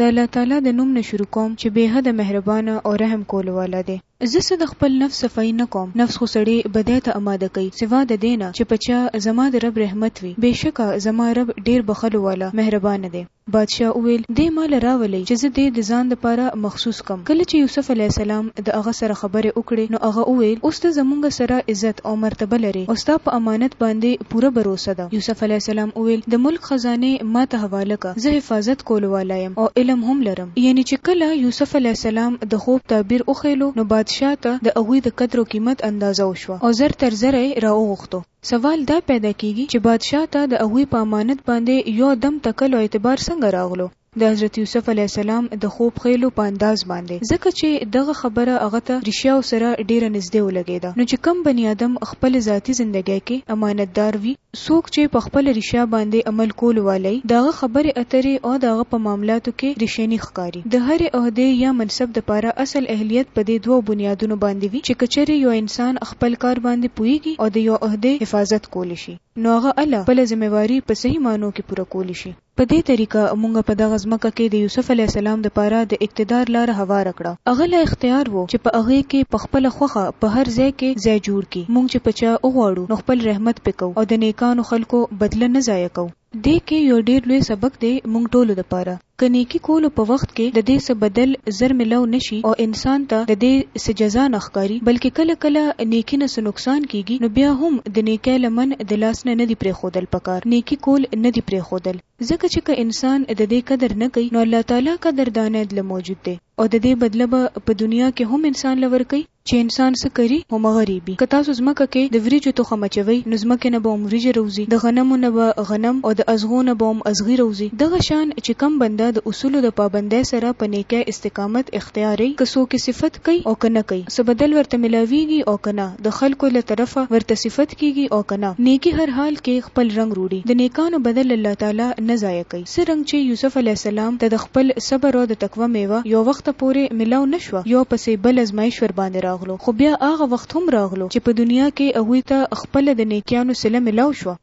د الله تعالی د نوم نه شروع کوم چې بې حده مهربانه او رحم کولو والا دی. زه څه د خپل نفس صفايي نه کوم، نفس خو سړی بدۍ ته اماده کوي، سوا د دې نه چې په چا زما د رب رحمت وي، بېشکه زما رب ډېر بخښلو والا، مهربانه دی. بادشاه وویل، دی ما له راولئ چې زه دی د ځان لپاره مخصوص کړم. کله چې یوسف علیه السلام د هغه سره خبرې وکړې نو هغه وویل، اوس ته زمونږ سره عزت او مرتبه لرې او ستا په امانت باندې پوره بروسه ده. یوسف علیه السلام وویل، د ملک خزانې ماته حواله کړه. ځکه زه حفاظت کولو والا یم او علم هم لرم. یعنی چې کله یوسف علیه السلام د خوب تعبیر وښیلو نو بادشاه ته د هغوی د قدر او قیمت اندازه وشوه او زر تر زره یې را وغوښتو. سوال دا پیدا کیږي چې بادشاه ته د هغوی په امانت باندې یو دم تکل او اعتبار څنګه راغلو د حضرت یوسف علیه السلام د خوب ښیلو په انداز باندې؟ ځکه چې دغه خبره هغه ته رښیاو سره ډیره نږدې ولګیده. نو چې کوم بنی آدم خپلې ذاتي زندګۍ کې امانتدار وي، څوک چې په خپله ریشه باندې عمل کولو والی د هغه خبرې اترې او د هغه په معاملاتو کې ریشنی ښکاري. د هرې عهدې یا منصب دپاره اصل اهلیت په دې دوو بنیادونو باندې وي چې که چېرې یو انسان خپل کار باندې پوهیږي او د یو عهدې حفاظت کولی شي نو هغه اله خپله ذمه واري په صحیح معنو کې پوره کولی شي. په دې طریقه مونږ په دغه ځمکه کې د یوسف علیه السلام د پاره د اقتدار لاره هواره کړه. هغه له اختیار وو چې په هغې کې په خپله خوښه په هر ځای کې ځای جوړ کړي. مونږ چې په چا وغواړو نو خپل رحمت پرې کوو او د نیکانو خلکو بدله نه ضایع کوو. دې کې یو ډیر لوی سبق دی مونږ ټولو د پاره. که نیکي کولو په وخت کې د دې څه بدل زر ملاو نه شي او انسان ته د دې څه جزا نه ښکاري بلکې کله کله نیکي نه څه نقصان کیږي نو بیا هم د نېکۍ لمن د لاس نه نه دي پرېښودل پکار، نېکي کول نه دي پرېښودل، ځکه چې که انسان د دې قدر نه کوي نو الله تعالی قدر دانه دله موجود دی او د دې بدله به په دنیا کې هم انسان له ورکوي، چې انسان څه کري همغه رېبي، که تاسو ځمکه کې د وریجو تخم اچوئ نو ځمکې نه به هم وریجې روزي، د غنمو نه به غنم او د اذغو نه به هم اذغي روزي، دغه شان چې کوم بنده د اصولو د پابندۍ سره په نېکۍ استقامت اختیاروي که څوک یې صفت کوي او که نه کوي څه بدل ورته ملاوېږي او که نه، د خلکو له طرفه ورته صفت کېږي او که نه، نېکي هر حال کې خپل رنګ روړي، د نېکانو بدل الله تعالی نه ضایع کوي، څه رنګ چې یوسف علیه السلام ته د خپل صبر او د تقوی مېوه یو وخت پورې ملاو نه شوه، یو پسې بل ازمایش ورباندې راغلو، خو بیا هغه وخت هم راغلو چې په دنیا کې هغوی ته خپله د نېکیانو صله ملاو شوه.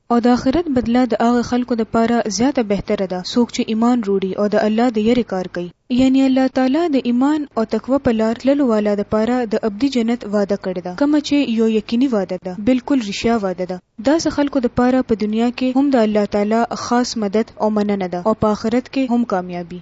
او د آخرت بدله د هغه خلکو لپاره زیاته بهتره ده څوک چې ایمان روړي او د الله د یرې کار کوي. یعنې الله تعالی د ایمان او تقوی په لار تللو والا لپاره د ابدي جنت وعده کړې ده کومه چې یو یقیني وعده ده، بلکل رښیا وعده ده. داسې خلکو لپاره په دنیا کې هم د الله تعالی خاص مدد او مننه ده او په آخرت کې هم کامیابي.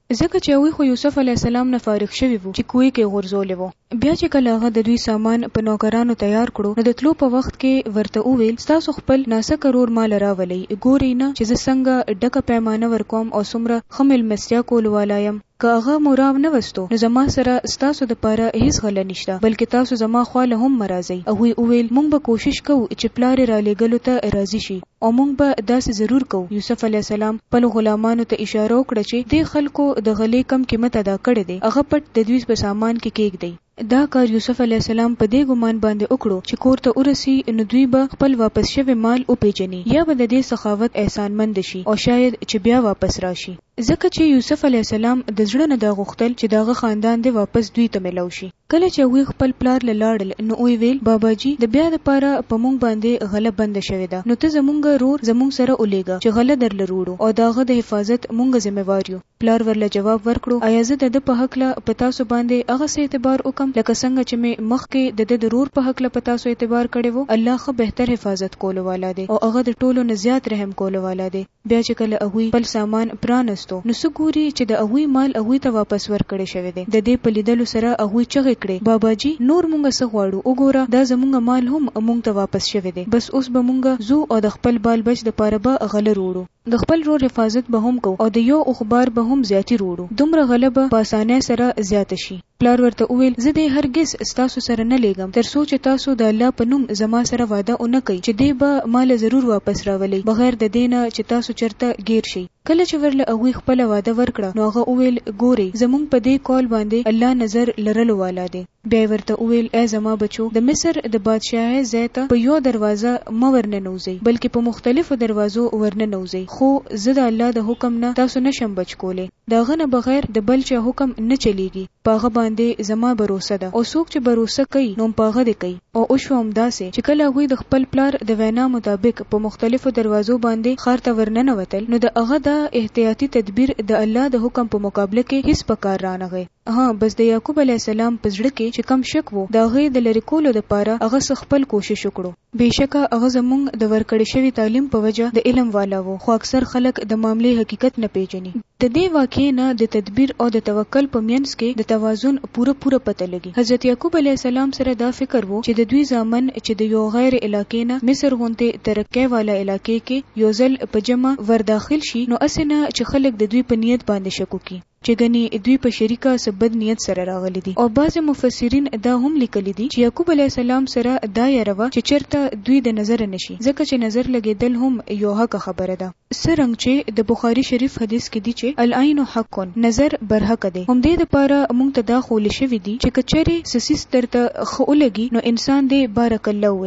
ځکه چې هغوی خو یوسف علیه السلام نه فارغ شوي وو چې کوی کې غورځولی وو. بیا چې کله هغه د دوی سامان په نوکرانو تیار کړو نو د تلو په وخت کې ورته وویل، ستاسو خپل ناسکه ورور ما له راولئ، ګورئ نه چې زه څنګه ډکه پیمانه ورکوم او څومره ښه مېلمستیا کولو والا یم. که هغه مو را نه وستو نو زما سره ستاسو لپاره هېڅ غله نشته، بلکې تاسو زما خوا له هم مه راځئ. هغوی وویل، موږ به کوشش کوو چې پلار یې رالېږلو ته راضي شي. او موږ به داسې ضرور کوو. یوسف علیه السلام خپلو غلامانو ته اشاره وکړه چې دې خلکو د غلې کم قیمت ادا کړی دی، هغه پټ د دوی په سامان کې کېږدئ. دا کار یوسف علیه السلام په دې ګمان باندې وکړو چې کور ته ورسي نو دوی به خپل واپس شوی مال وپېژني یا به د دې سخاوت احسانمند شي او شاید چې بیا واپس راشي. ځکه چې یوسف علیه السلام د زړه نه دا غوښتل چې د هغه خاندان دې واپس دوی ته مېلو شي. کله چې هغوی خپل پلار له لاړل نو ويې ويل، بابا جي د بيا د پاره په مونږ باندې غله بنده شوې ده نو ته زمونږ رور زمونږ سره وليږه چې غله درله روړو او د هغه د حفاظت مونږ ذمه وار يو. پلار ورله جواب ورکړو، ايا زه دده په هکله په تاسو باندې هغه څه اعتبار وکم لکه څنګه چې مې مخکې دده د رور په هکله په تاسو اعتبار کړې وو، الله ښه بهتر حفاظت کولو والا دی او هغه د ټولو نه زيات رحم کولو والا دی. بیا چې کله هغوی خپل سامان پرانستو نو څه ګوري چې د هغوی مال هغوی ته واپس ورکړی شوی دی، د دې په لیدلو سره هغوی چغې کړې، بابا جي نور مونږ څه غواړو، وګوره دا زمونږ مال هم مونږ ته واپس شوی دی، بس اوس به مونږ ځو او د خپل بال بچ د پاره به غله روړو، د خپل ورور حفاظت به هم کوو او د یو اوښ بار به هم زیاتي روړو، دومره غله به په اسانۍ سره زیاته شي. پلار ورته وویل، زه دې هرګز ستاسو سره نه لېږم تر څو چې تاسو د الله په نوم زما سره وعده ونه کړئ چې دی به ما له ضرور واپس راولئ بغیر د دې نه چې تاسو چرته ګېر شئ. کله چې ورله هغوی خپله وعده ورکړه نو هغه وویل، ګورئ! زموږ په دې قول باندې الله نظر لرلو والا دی. بیا یې ورته وویل، ای زما بچو! د مصر د بادشاهۍ ځای ته په یو دروازه مه ورننوځئ بلکې په مختلفو دروازو ورننوځئ خو زه د الله د حکم نه تاسو نه شم بچ کولی. د هغه نه بغیر د بل چا حکم نه چلیږي، په هغه باندې زما بروسه ده او څوک چې بروسه کوي نو هم په هغه دې کوي او وشوه هم داسې چې کله هغوی د خپل پلار د وینا مطابق په مختلفو دروازو باندې ښار ته ور ننوتل نو د هغه دا احتیاطي تدبیر د الله د حکم په مقابله کې هیڅ په کار رانغی هه بس د یعقوب علیه السلام په زړه کې چې کوم شک وو د هغې د لرې کولو لپاره هغه څه خپل کوشش وکړو. بېشکه هغه زموږ د ورکړې شوي تعلیم په وجه د علم والا وو، خو اکثر خلک د معاملې حقیقت نه پېژني. د دې واقعې نه د تدبیر او د توکل په مینځ کې د توازن پوره پوره پته لګي. حضرت یعقوب علیه السلام سره دا فکر وو چې د دوی زامن چې د یو غیر علاقې نه مصر غونتې ترقۍ والا علاقې کې یو ځل په جمع ورداخل شي نو هسې نه چې خلک د دوی په نیت باندې شک وکړي. چې ګنې دوی په شریکه څه بد نیت سره راغلي دي او بعضې مفسرین دا هم لیکلي دي چې یعقوب علیه السلام سره دا یره وه چې چرته دوی د نظره نه شي ځکه چې نظر لګیدل هم یو حقه خبره ده څه رنګ چې د بخاري شریف حدیث کې دي چې العین حق نظر برحقه دی همدې لپاره مونږ ته دا ښوولې شوي دي چې که چرې څه څیز درته ښه ولګي نو انسان دې بارک الله ووایي.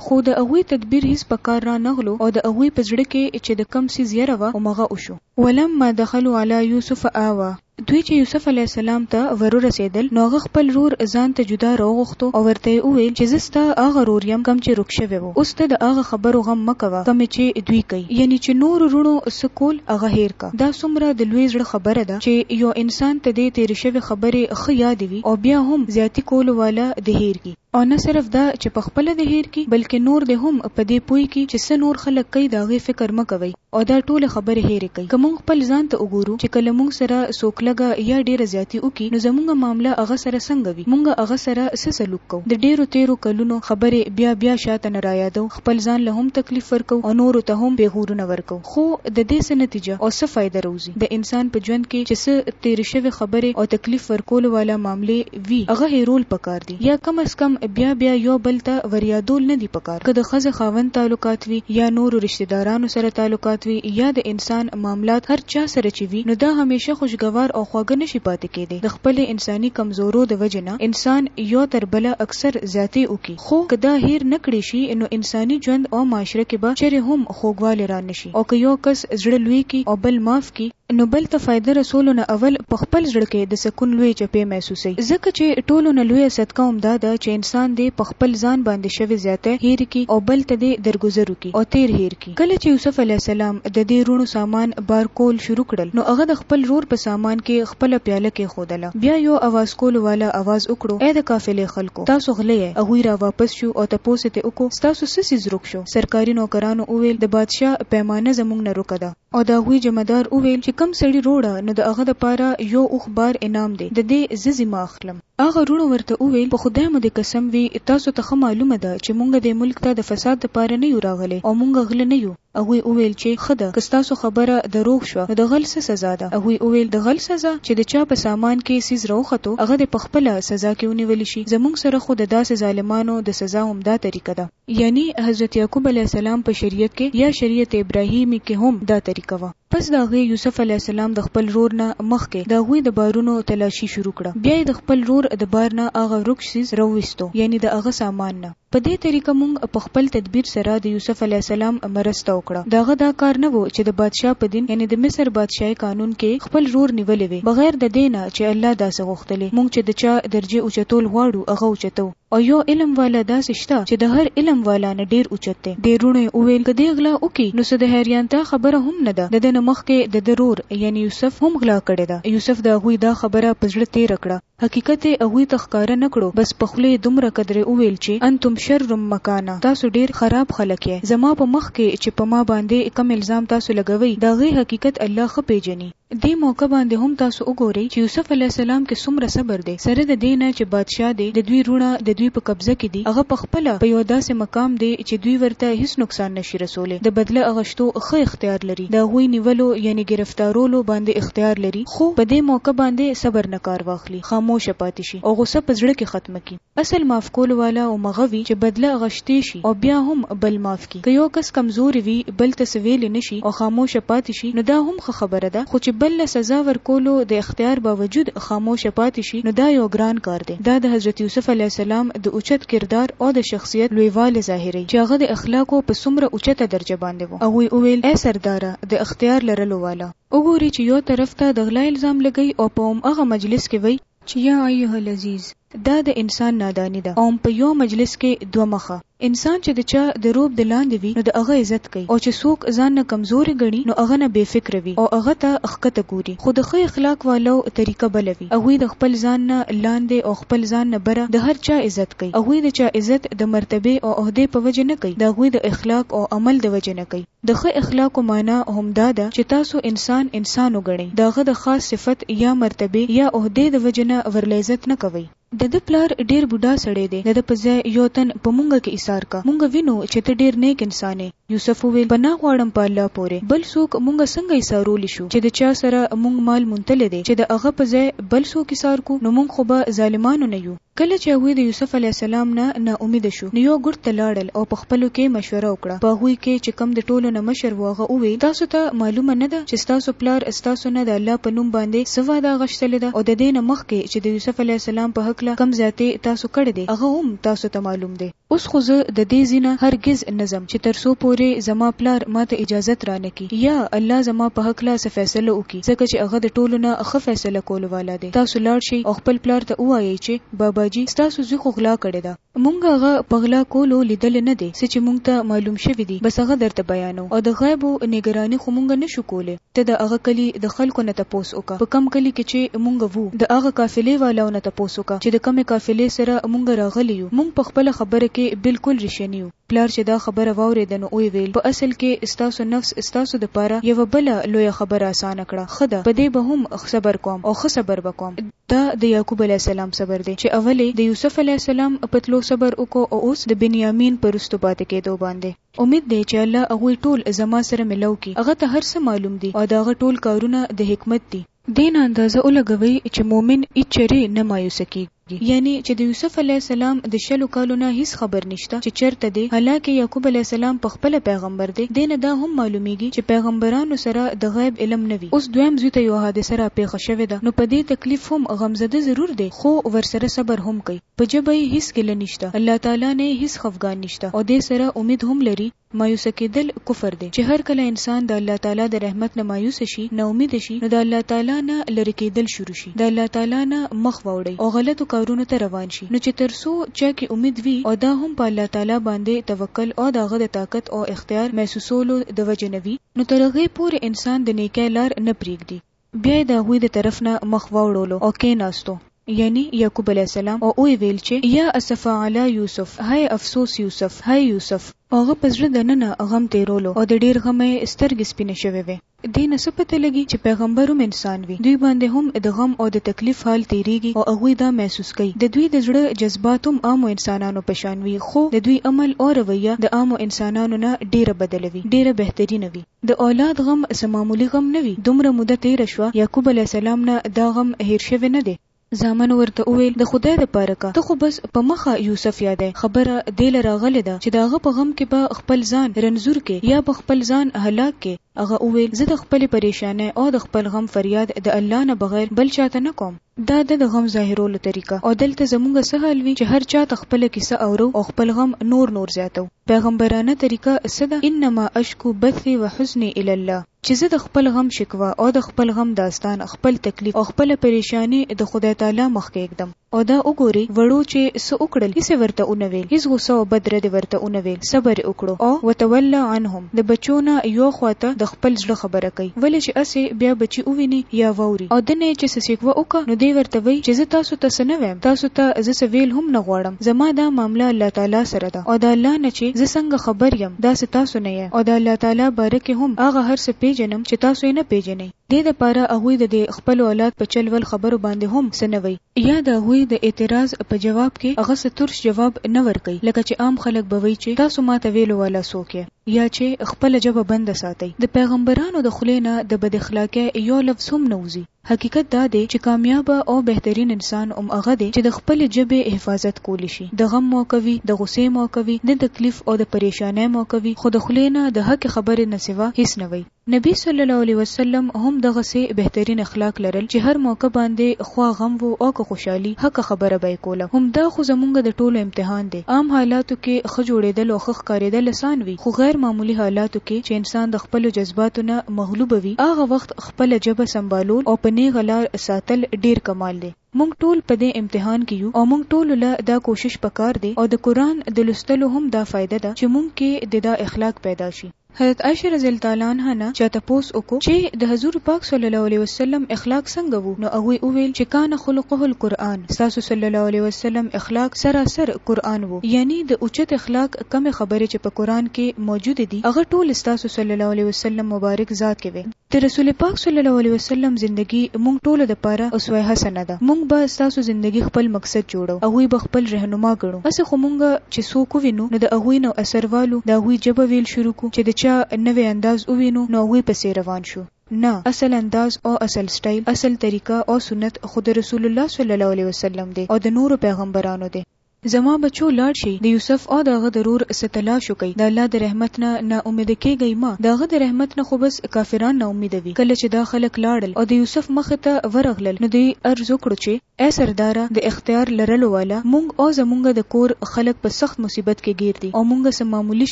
خو د هغوی تدبیر هیڅ په کار را نه غلو او د هغوی په زړه کې چې د کوم څیز یره وه همغه وشو. ولما دخلوا علی یوسف آوی، دوی چې یوسف علیه السلام ته ورورسیدل نو هغه خپل رور ځان ته جدا راوغوښتو او ورته یې وویل چې زه ستا هغه رور یم کوم چې ورک شوی وو اوس ته د هغه خبرو غم مه کوه کومې چې دوی کوي یعنې چې نورو وروڼو څه کول هغه هیر کړه دا څومره د لوی زړه خبره ده چې یو انسان ته دې تیرې شوې خبرې ښه یادې وي او بیا هم زیاتی کولو واله دې هیر کړي. او نه صرف دا چې په خپله دې هېر کړي بلکې نور دې هم په دې پوه کړي چې څه نور خلک کوي د هغې فکر مه کوئ او دا ټولې خبرې هېرې کړئ. که موږ خپل ځان ته وګورو چې که له موږ سره څوک لږه یا ډېره زیاتي وکړي نو زموږ معامله هغه سره څنګه وي؟ موږ هغه سره څه سلوک کوو؟ د ډېرو تېرو کلونو خبرې بیا بیا شا ته نه رایادوو، خپل ځان له هم تکلیف ورکوو او نورو ته هم پېغورونه ورکوو خو د دې څه نتیجه او څه فایده روزي؟ د انسان په ژوند کې چې څه تېرې شوې خبرې او تکلیف ورکولو والا معاملې وي هغه هیرول پکار دي یا کم از کم بیا بیا یو بل ته وریادول نه دي پکار که د ښځه خاوند تعلقات وي یا نورو رشته دارانو سره تعلقات وي یا د انسان معاملات هر چا سره چې وي نو دا همیشه خوشګوار او خواږه نه شي پاتې کیدی د خپلې انساني کمزورو د وجې نه انسان یو تر بله اکثر زیاتې وکړي خو که دا هیر نه کړې شي نو انساني ژوند او معاشره کې به چرې هم خوږوالی را نه شي او که یو کس زړه لوی کړي او بل معاف کړي نو بل ته فایده رسولو نه اول په خپل زړه کې د سکون لویې چپې محسوسوي، ځکه چې ټولو نه لویه صدقه هم دا ده چې انسان دې په خپل ځان باندې شوې زیاتی هېرې کړي او بل ته دې درګذر وکړي او تېر هېر کړي. کله چې یوسف علیه السلام د دې روڼو سامان بار کول شروع کړل نو هغه د خپل رور په سامان کې خپله پیاله کېښودله، بیا یو اواز کولو والا اواز وکړو، ای د قافلې خلکو! تاسو غله یئ! هغوی را واپس شو او تپوس یې ترې وکړو، ستاسو څه څیز ورک شو؟ سرکاري نوکرانو وویل، د بادشاه پیمانه زموږ نه ورکه ده. او د هغوی جمعه دار وویل چې کوم سړي روړه نو د هغه لپاره یو اوښ بار انعام دی د دې زه ذمه اخلم. هغه روړو ورته وویل په خدای مو دې قسم وي تاسو ته ښه معلومه ده چې مونږ دې ملک ته د فساد لپاره نه یو راغلي او مونږ غله نه یو. هغوی وویل چې ښه ده که ستاسو خبره د روغ شوه نو د غل څه سزا ده؟ هغوی وویل د غل سزا چې د چا په سامان کې څیز راوختو هغه دې په خپله سزا کې ونیول شي زمونږ سره خو د داسې ظالمانو د سزا همدا طریقه ده. یعنی حضرت یعقوب علیه السلام په شریعت کې یا شریعت ابراهیمی کې هم دا طریقه وه. پس د هغې یوسف علیه السلام د خپل ورور نه مخکې د هغوی د بارونو تلاشی شروع کړه بیا یې د خپل ورور د بار نه هغه ورک څیز راوویستو یعنی د هغه سامان نه. په دې طریقه مونږ په خپل تدبیر سره د یوسف علیه السلام مرسته وکړه. د هغه دا کار نه وو چې د بادشاه په دین یعنی د مصر بادشاهی قانون کې یې خپل ورور نیولی وی بغیر د دې نه چې الله داسې غوښتلی. مونږ چې د چا درجې اوچتول غواړو هغه اوچتوو. او يو علم والا داسې شته چې د هر علم والا نه ډېر اوچت دی. دې روڼو يې وويل، که دی غلا وکړي نو څه د حيريانتيا خبره هم نه ده، د ده نه مخکې د ده رور يعني يوسف هم غلا کړې ده. يوسف د هغوی دا خبره په زړه تېره کړه، حقيقت يې هغوی ته ښکاره نه کړو، بس په خوله يې دومره قدرې وويل چې، انتم شر مکانا، تاسو ډېر خراب خلک يئ، زما په مخکې چې په ما باندې کوم الزام تاسو لګوئ، د هغې حقيقت الله ښه پېژني. دې موقع باندې هم تاسو وګورئ چې یوسف علیه السلام کې څومره صبر دی، سره د دې نه چې بادشاه دی، د دوی وروڼه د دوی په قبضه کې دي، هغه پخپله په یوه داسې مقام دی چې دوی ورته هیڅ نقصان نشي رسولی، د بدله اغشتو ښه اختیار لري، د هغوی نیولو یعنې ګرفتارولو باندې اختیار لري، خو په دې موقع باندې صبر نه کار واخلي، خاموشه پاتې شي او غصه په زړه کې ختمه کړي. اصل معاف کولو والا همغه وي چې بدله اغشتی شي او بیا هم بل معاف کړي. که یو کس کمزوری وي، بل ته څه ویلی نه شي او خاموشه پاتې شي نو دا هم ښه خبره ده خو چې بل له سزا ورکولو د اختیار باوجود خاموشه پاتې شي نو دا یو ګران کار دی. دا د حضرت یوسف علیه السلام د اوچت کردار او د شخصیت لویوالی ظاهروي چې هغه د اخلاقو په څومره اوچته درجه باندې و. هغوی وویل، ای سرداره د اختیار لرلو والا! وګوري چې یو طرف ته د غلا الزام لګوي او په همغه مجلس کې وایي. چې یا ایها العزیز! دا د انسان ناداني ده اوم په يو مجلس کې دوه مخه. انسان چې د چا د روب د لاندې وي نو د هغه عزت کوي او چې څوک ځان نه کمزوری ګڼي نو هغه نه بې فکره وي او هغه ته ښکته ګوري خو د ښه اخلاق والو طريقه بله وي هغوی د خپل ځان نه لاندې او خپل ځان نه بره د هر چا عزت کوي هغوی د چا عزت د مرتبې او عهدې په وجه نه کوي د هغوی د اخلاق او عمل د وجې نه کوي. د ښه اخلاقو مانا همدا ده چې تاسو انسان انسان وګڼئ، د هغه د خاص صفت یا مرتبې یا عهدې د وجې نه ورله عزت نه کوئ. د ده پلار ډېر بوډا سړی دی، د ده په ځای یو تن په مونږ کې ایسار که، مونږ وینو چې ته ډېر نیک انسان یې. یوسف وویل، پناه غواړم په الله پورې، بل څوک مونږ څنګه ایسارولی شو چې د چا سره مونږ مال موندلی دی، چې د هغه په ځای بل څوک ایسار کړو، نو مونږ خو به ظالمانو نه یو. کله چې هغوی د یوسف علیه السلام نه نا امیده شو نو یو ګوټ ته لاړل او په خپلو کې مشوره وکړه. په هغوی کې چې کوم د ټولو نه مشر و هغه وویل، تاسو ته معلومه نه ده چې ستاسو پلار ستاسو نه د الله په نوم باندې څه وعده غشتلې ده او د دې نه مخکې چې د یوسف علیه السلام په هکله کوم زیاتی تاسو کړی دی هغه هم تاسو ته معلوم دی. اوس خو زه د دې ځي نه هر ګز نه ځم چې تر څو پورې زما پلار ما ته اجازت را نه کړي يا الله زما په هکله څه فيصله وکړي ځکه چې هغه د ټولو نه ښه فيصله کولو والا دی تاسو لاړ شئ او خپل پلار ته ووايئ چې بابا جي ستاسو زوی خو غلا کړې ده مونږ هغه په غلا کولو ليدلې نه دی څه چې مونږ ته معلوم شوي دي بس هغه درته بيانوو او د غيبو نګراني خو مونږ نه شو کولې. ته د هغه کلي د خلکو نه تپوس وکړه په کوم کلي کې چې مونږ وو د هغه قافلې والاو نه تپوس وکړه چې د کومې قافلې سره مونږ راغلي يو مونږ په خپله خبره کې بلکل ريښني يو پلار چې دا خبره واورېده نو ويې ويل په اصل کې ستاسو نفس ستاسو د پاره يوه بله لويه خبره اسانه کړه ښه ده په دې به هم صبر کوم او ښه صبر به کوم. دا د يعقوب عليه السلام صبر دی چې اول يې د يوسف عليه السلام په تلو صبر وکړو او اوس د بنيامين په روستو پاتې کېدو باندې. امید دی چې الله هغوی ټول زما سره ملو کړي، هغه ته هر څه معلوم دي او د هغه ټول کارونه د حکمت دي. دې نه اندازه ولګوئ چې مؤمن هیڅ چرې نه مایوسه کیږي، یعنې چې د یوسف علیه السلام د شلو کالو نه هیڅ خبر نشته چې چرته دی، حالانکه یعقوب علیه السلام په خپله پیغمبر دی، دې نه دا هم معلومیږي چې پیغمبرانو سره د غیب علم نه وي. اوس دویم زوی ته یوه حادثه را پیښه شوې ده نو په دې تکلیف هم غمزده ضرور دی خو ورسره صبر هم کوي. په ژبه یې هیڅ ګیله نشته الله تعالی نه یې هیڅ خفګان نشته او دې سره امید هم لري مایوسه کیدل کفر دی چې هر کله انسان د الله تعالی د رحمت نه مایوسه شي نا امیده شي نو د الله تعالی نه لرې کیدل شروع شي د الله تعالی نه مخ واوړي او غلطو کارونو ته روان شي نو چې تر څو چا کې امید وي او دا هم په الله تعالی باندې توکل او د هغه د طاقت او اختیار محسوسولو د وجې نه وي نو تر هغې پورې انسان د نیکۍ لار نه پریږدي. بیا یې د هغوی د طرف نه مخ واوړولو او کیناستو، یعنی یعقوب علیه السلام، او ویې ویل چې، یا اسفا علی یوسف، هی افسوس یوسف، هی یوسف! او هغه په زړه د ننه غم تیرولو او د ډیر غمه یې سترګې سپینې شوې وې. دې نه څه پته لګي چې پیغمبر هم انسان وي، دوی باندې هم د غم او د تکلیف حال تیریږي او هغوی دا محسوس کوي. د دوی د زړه جذبات هم عامو انسانانو په شان وي، خو د دوی عمل او رویه د عامو انسانانو نه ډیره بدله وي، ډیره بهترینه وي. د اولاد غم څه معمولي غم نه وي، دومره موده تېره شوه، یعقوب علیه السلام نه دا غم هېر شوی نه دی. زامنو ورته وویل، د خدای لپاره که ته خو بس په مخه یوسف یادوې، خبره دې له راغلې ده چې د هغه په غم کې به خپل ځان رنځور کړې یا به خپل ځان هلاک کړې؟ هغه وویل، زه د خپلې پرېشانۍ او د خپل غم فریاد د الله نه بغیر بل چا ته نه کوم. دا ده د غم ظاهرولو طریقه او دلته زموږ څه حال وي چې هر چا ته خپله کیسه اورو او خپل غم نور نور زیاتوو. پیغمبرانه طریقه څه ده؟ انما اشکو بثی و حزنی الی الله، چې زه د خپل غم شکوه او د خپل غم داستان، خپل تکلیف او خپله پریشاني د خدای تعالی مخکې ږدم او دا وګورئ وړو چې څه وکړل، هیڅ یې ورته ونه ویل، هیڅ غصه او بد رد یې ورته ونه ویل، صبر یې وکړو او وتولی عنهم د بچو نه یو خوا ته د خپل زړه خبره کوي، ولې چې هسې بیا بچي وویني یا واوري او دنه یې چې څه شکوه وکړه نو دی ورته وایي چې زه تاسو ته څه نه وایم، تاسو ته زه څه ویل هم نه غواړم، زما دا معامله الله تعالی سره ده. او د الله نه چې زه څنګه خبر یم داسې تاسو نه یئ او د الله تعالی باره کې هم هغه هر څه پېژنم چې تاسو یې نه پېژنئ. دې لپاره هغوی د دې خپل اولاد په چل ول خبرو باندې هم څه نه وایي. یا د هغوی د اعتراض په جواب کې هغه څه ترش جواب نه ورکوي لکه چې عام خلک به وایي چې تاسو ماته ویلو والا څوک یئ؟ یا چې خپله ژبه بنده ساتئ. د پیغمبرانو د خولې نه د بد اخلاقۍ یو لفظ هم نه وځي. حقیقت دا دی چې کامیابه او بهترین انسان هم هغه دی چې د خپلې ژبې حفاظت کولی شي، د غم موقع وي، د غوسې موقع وي، د تکلیف او د پریشانۍ موقع وي، خو د خولې نه د حقې خبرې نه سوا هیڅ نه وایي. نبي صلی الله علیه وسلم هم دغسې بهترین اخلاق لرل چې هر موقع باندې خواه غم وو او که خوشحالي حقه خبره به یې کوله. همدا خو زمونږ د ټولو امتحان دی. عام حالاتو کې ښه جوړیدل او ښه ښکاریدل اسان وي، خو غیر معمولي حالاتو کې چې انسان د خپلو جذباتو نه مغلوبه وي هغه وخت خپله ژبه سمبالول او په نېغه لار ساتل ډېر کمال دی. موږ ټول په دې امتحان کې یو او موږ ټولو له دا کوشش په کار دی او د قرآن د لوستلو هم دا فایده ده چې موږ کې د دا اخلاق پیدا شي. حضرت عائشه رضی الله تعالی عنها نه چا تپوس وکړو چې د حضور پاک صلی الله علیه وسلم اخلاق څنګه وو؟ نو هغوی وویل چې کان خلقه القرآن، ستاسو صلی الله علیه وسلم اخلاق سراسر قرآن وو، یعنی د اوچت اخلاق کمې خبرې چې په قرآن کې موجودې دي هغه ټولې ستاسو صلی الله علیه وسلم مبارک ذات کې وې. د رسول پاک صلی الله علیه وسلم زندګي موږ ټولو دپاره اسوه حسنه ده. موږ به ستاسو زندګي خپل مقصد جوړو، هغوی به خپل رهنما ګڼو. هسې خو موږ چې څوک ووینو نو د هغوی نه اثر والو، د هغوی ژبه ویل شروع کړو، چې د چا نوی انداز ووینو نو هغوی پسې روان شو. نه، اصل انداز او اصل سټایل، اصل طریقه او سنت خو د رسول الله صلی الله علیه وسلم دی او د نورو پیغمبرانو دی. زما بچو لاړ شئ د یوسف او د هغه د رور څه تلاش وکړئ د الله د رحمت نه نا امیده کیږئ مه د هغه د رحمت نه خو بس کافران نا امیده وي کله چې دا خلک لاړل او د یوسف مخې ته ورغلل نو دوی عرض وکړو چې ای سرداره د اختیار لرلو والا مونږ او زمونږ د کور خلک په سخت مصیبت کې ګیر دي او مونږ څه معمولي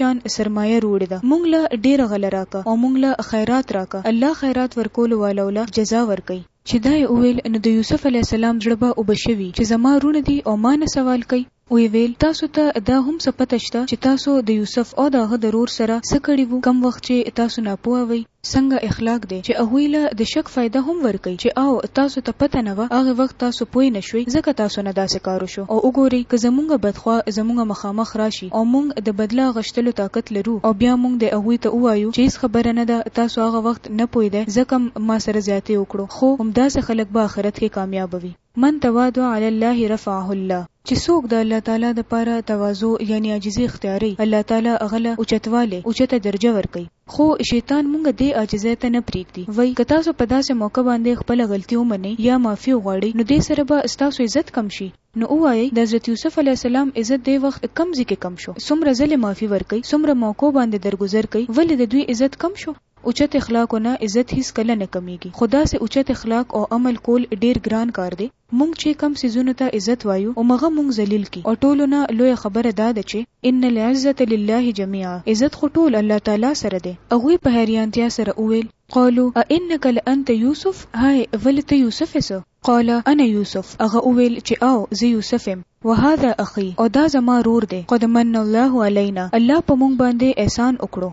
شان سرمایه روړې ده مونږ له ډیره غله راکه او مونږ له خیرات راکه الله خیرات ورکولو والوله جزا ورکوي. چې دا یې وویل نو د یوسف علیه السلام زړه به اوبه شوي چې زما وروڼه دي او ما نه سوال کوي؟ ویې ویل، تاسو ته دا هم څه پته شته چې تاسو د یوسف او د هغه د رور سره څه کړي وو کوم وخت چې تاسو ناپوه وئ؟ څنګه اخلاق دی چې هغوی له د شک فایده هم ورکوي چې او تاسو ته پته نه وه هغه وخت تاسو پوه نه شوئ ځکه تاسو نه داسې کار وشو او وګورئ که زمونږ بدخوا زمونږ مخامخ راشي او مونږ د بدله اغشتلو طاقت لرو او بیا مونږ دی هغوی ته ووایو چې هیڅ خبره نه ده تاسو هغه وخت نه پوهیده ځکه ما سره زیاتی وکړو خو همداسې خلک به اخرت کې کامیاب وی. من تواضع علی الله رفعه الله. چې څوک د الله تعالی دپاره تواضع یعنی عاجزی اختیاروی الله تعالی هغه له اوچتوالی، اوچته درجه، ورکوی خو شیطان مونږ دې عاجزی ته نه پریږدی وایی که تاسو په داسې موقع باندې خپله غلطی ومنئ یا معافی وغواړئ نو دې سره به ستاسو عزت کم شی؟ نو ووایئ د حضرت یوسف علیه السلام عزت دې وخت کوم ځی کې کم شو؟ څومره ځلې معافی ورکړئ؟ څومره موقعو باندې درګذر کړئ؟ ولې د دوی عزت کم شو؟ اوچت اخلاقو نه عزت هیڅ کله نه کمیږي خو داسې اوچت اخلاق او عمل کول ډیر ګران کار دی مونږ چی کوم څیزونو ته عزت وایو اومغه مونږ ذلیل کی او ټولو نه لویه خبره دا ده چی ان العزة لله جمیعا عزت خو ټول الله تعالی سره دی. هغوی په حیریانتیا سره وویل، قالو ائنک لانت یوسف، هائ! ولې ته یوسف یې څه؟ قال انا یوسف، هغه وویل چې او زه یوسف یم، وهذا اخی او دا زما رور دی، قد من الله علینا الله په مونږ باندې احسان وکړو،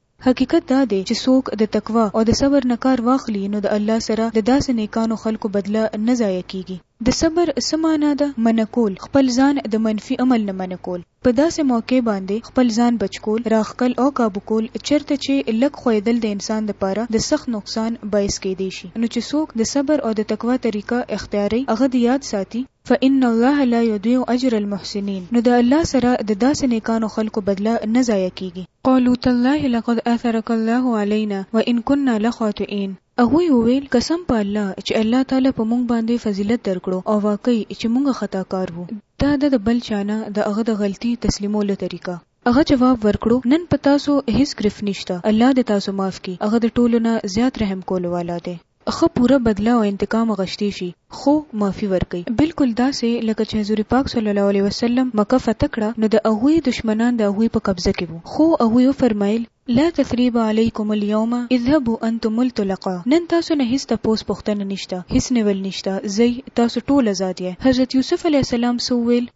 حقیقت دا دی چې څوک د تقوا او د صبر نه کار واخلي نو د الله سره د داسې نېکانو خلکو بدله نه ضایع کېږي. د صبر څه مانا ده؟ منع کول، خپل ځان د منفي عمل نه منع کول، په داسې موقع باندې خپل ځان بچ کول، راښکل او کابو کول چېرته چې لږ ښویېدل د انسان لپاره د سخت نقصان باعث کېدای شي نو چې څوک د صبر او د تقوا طریقه اختیاروي هغه دې یاد ساتي فإن الله لا يضيع أجر المحسنين، نو د الله سره د داسې نېکانو خلکو بدله نه ضایع کېږي. قالوا تالله لقد آثرک الله علینا وإن کنا لخاطئین، هغوی وویل، قسم په الله چې الله تعالی په موږ باندې فضیلت درکړو او واقعي چې موږ خطا کار وو. دا ده د بل چا نه د هغه د غلطي تسلیمولو طریقه. هغه جواب ورکړو، نن په تاسو هیڅ ګرفت نشته، الله دې تاسو معاف کړي، هغه د ټولو نه زیات رحم کولو والا دی. ښه پوره بدله او انتقام اغشتې شي خو معافي ورکړئ بلکل داسې لکه چې حضور پاک صلی الله علیه وسلم مکه فتح کړه نو د هغوی دشمنان د هغوی په قبضه کې وو خو هغوی وفرمایل، لا تثریب علیکم الیوم اذهبوا انتم الطلقاء نن تاسو نه هیڅ تپوس پوښتنه نشته هیڅ نیول نشته ځئ تاسو ټول ازاد یئ حضرت یوسف علیه السلام څه وویل؟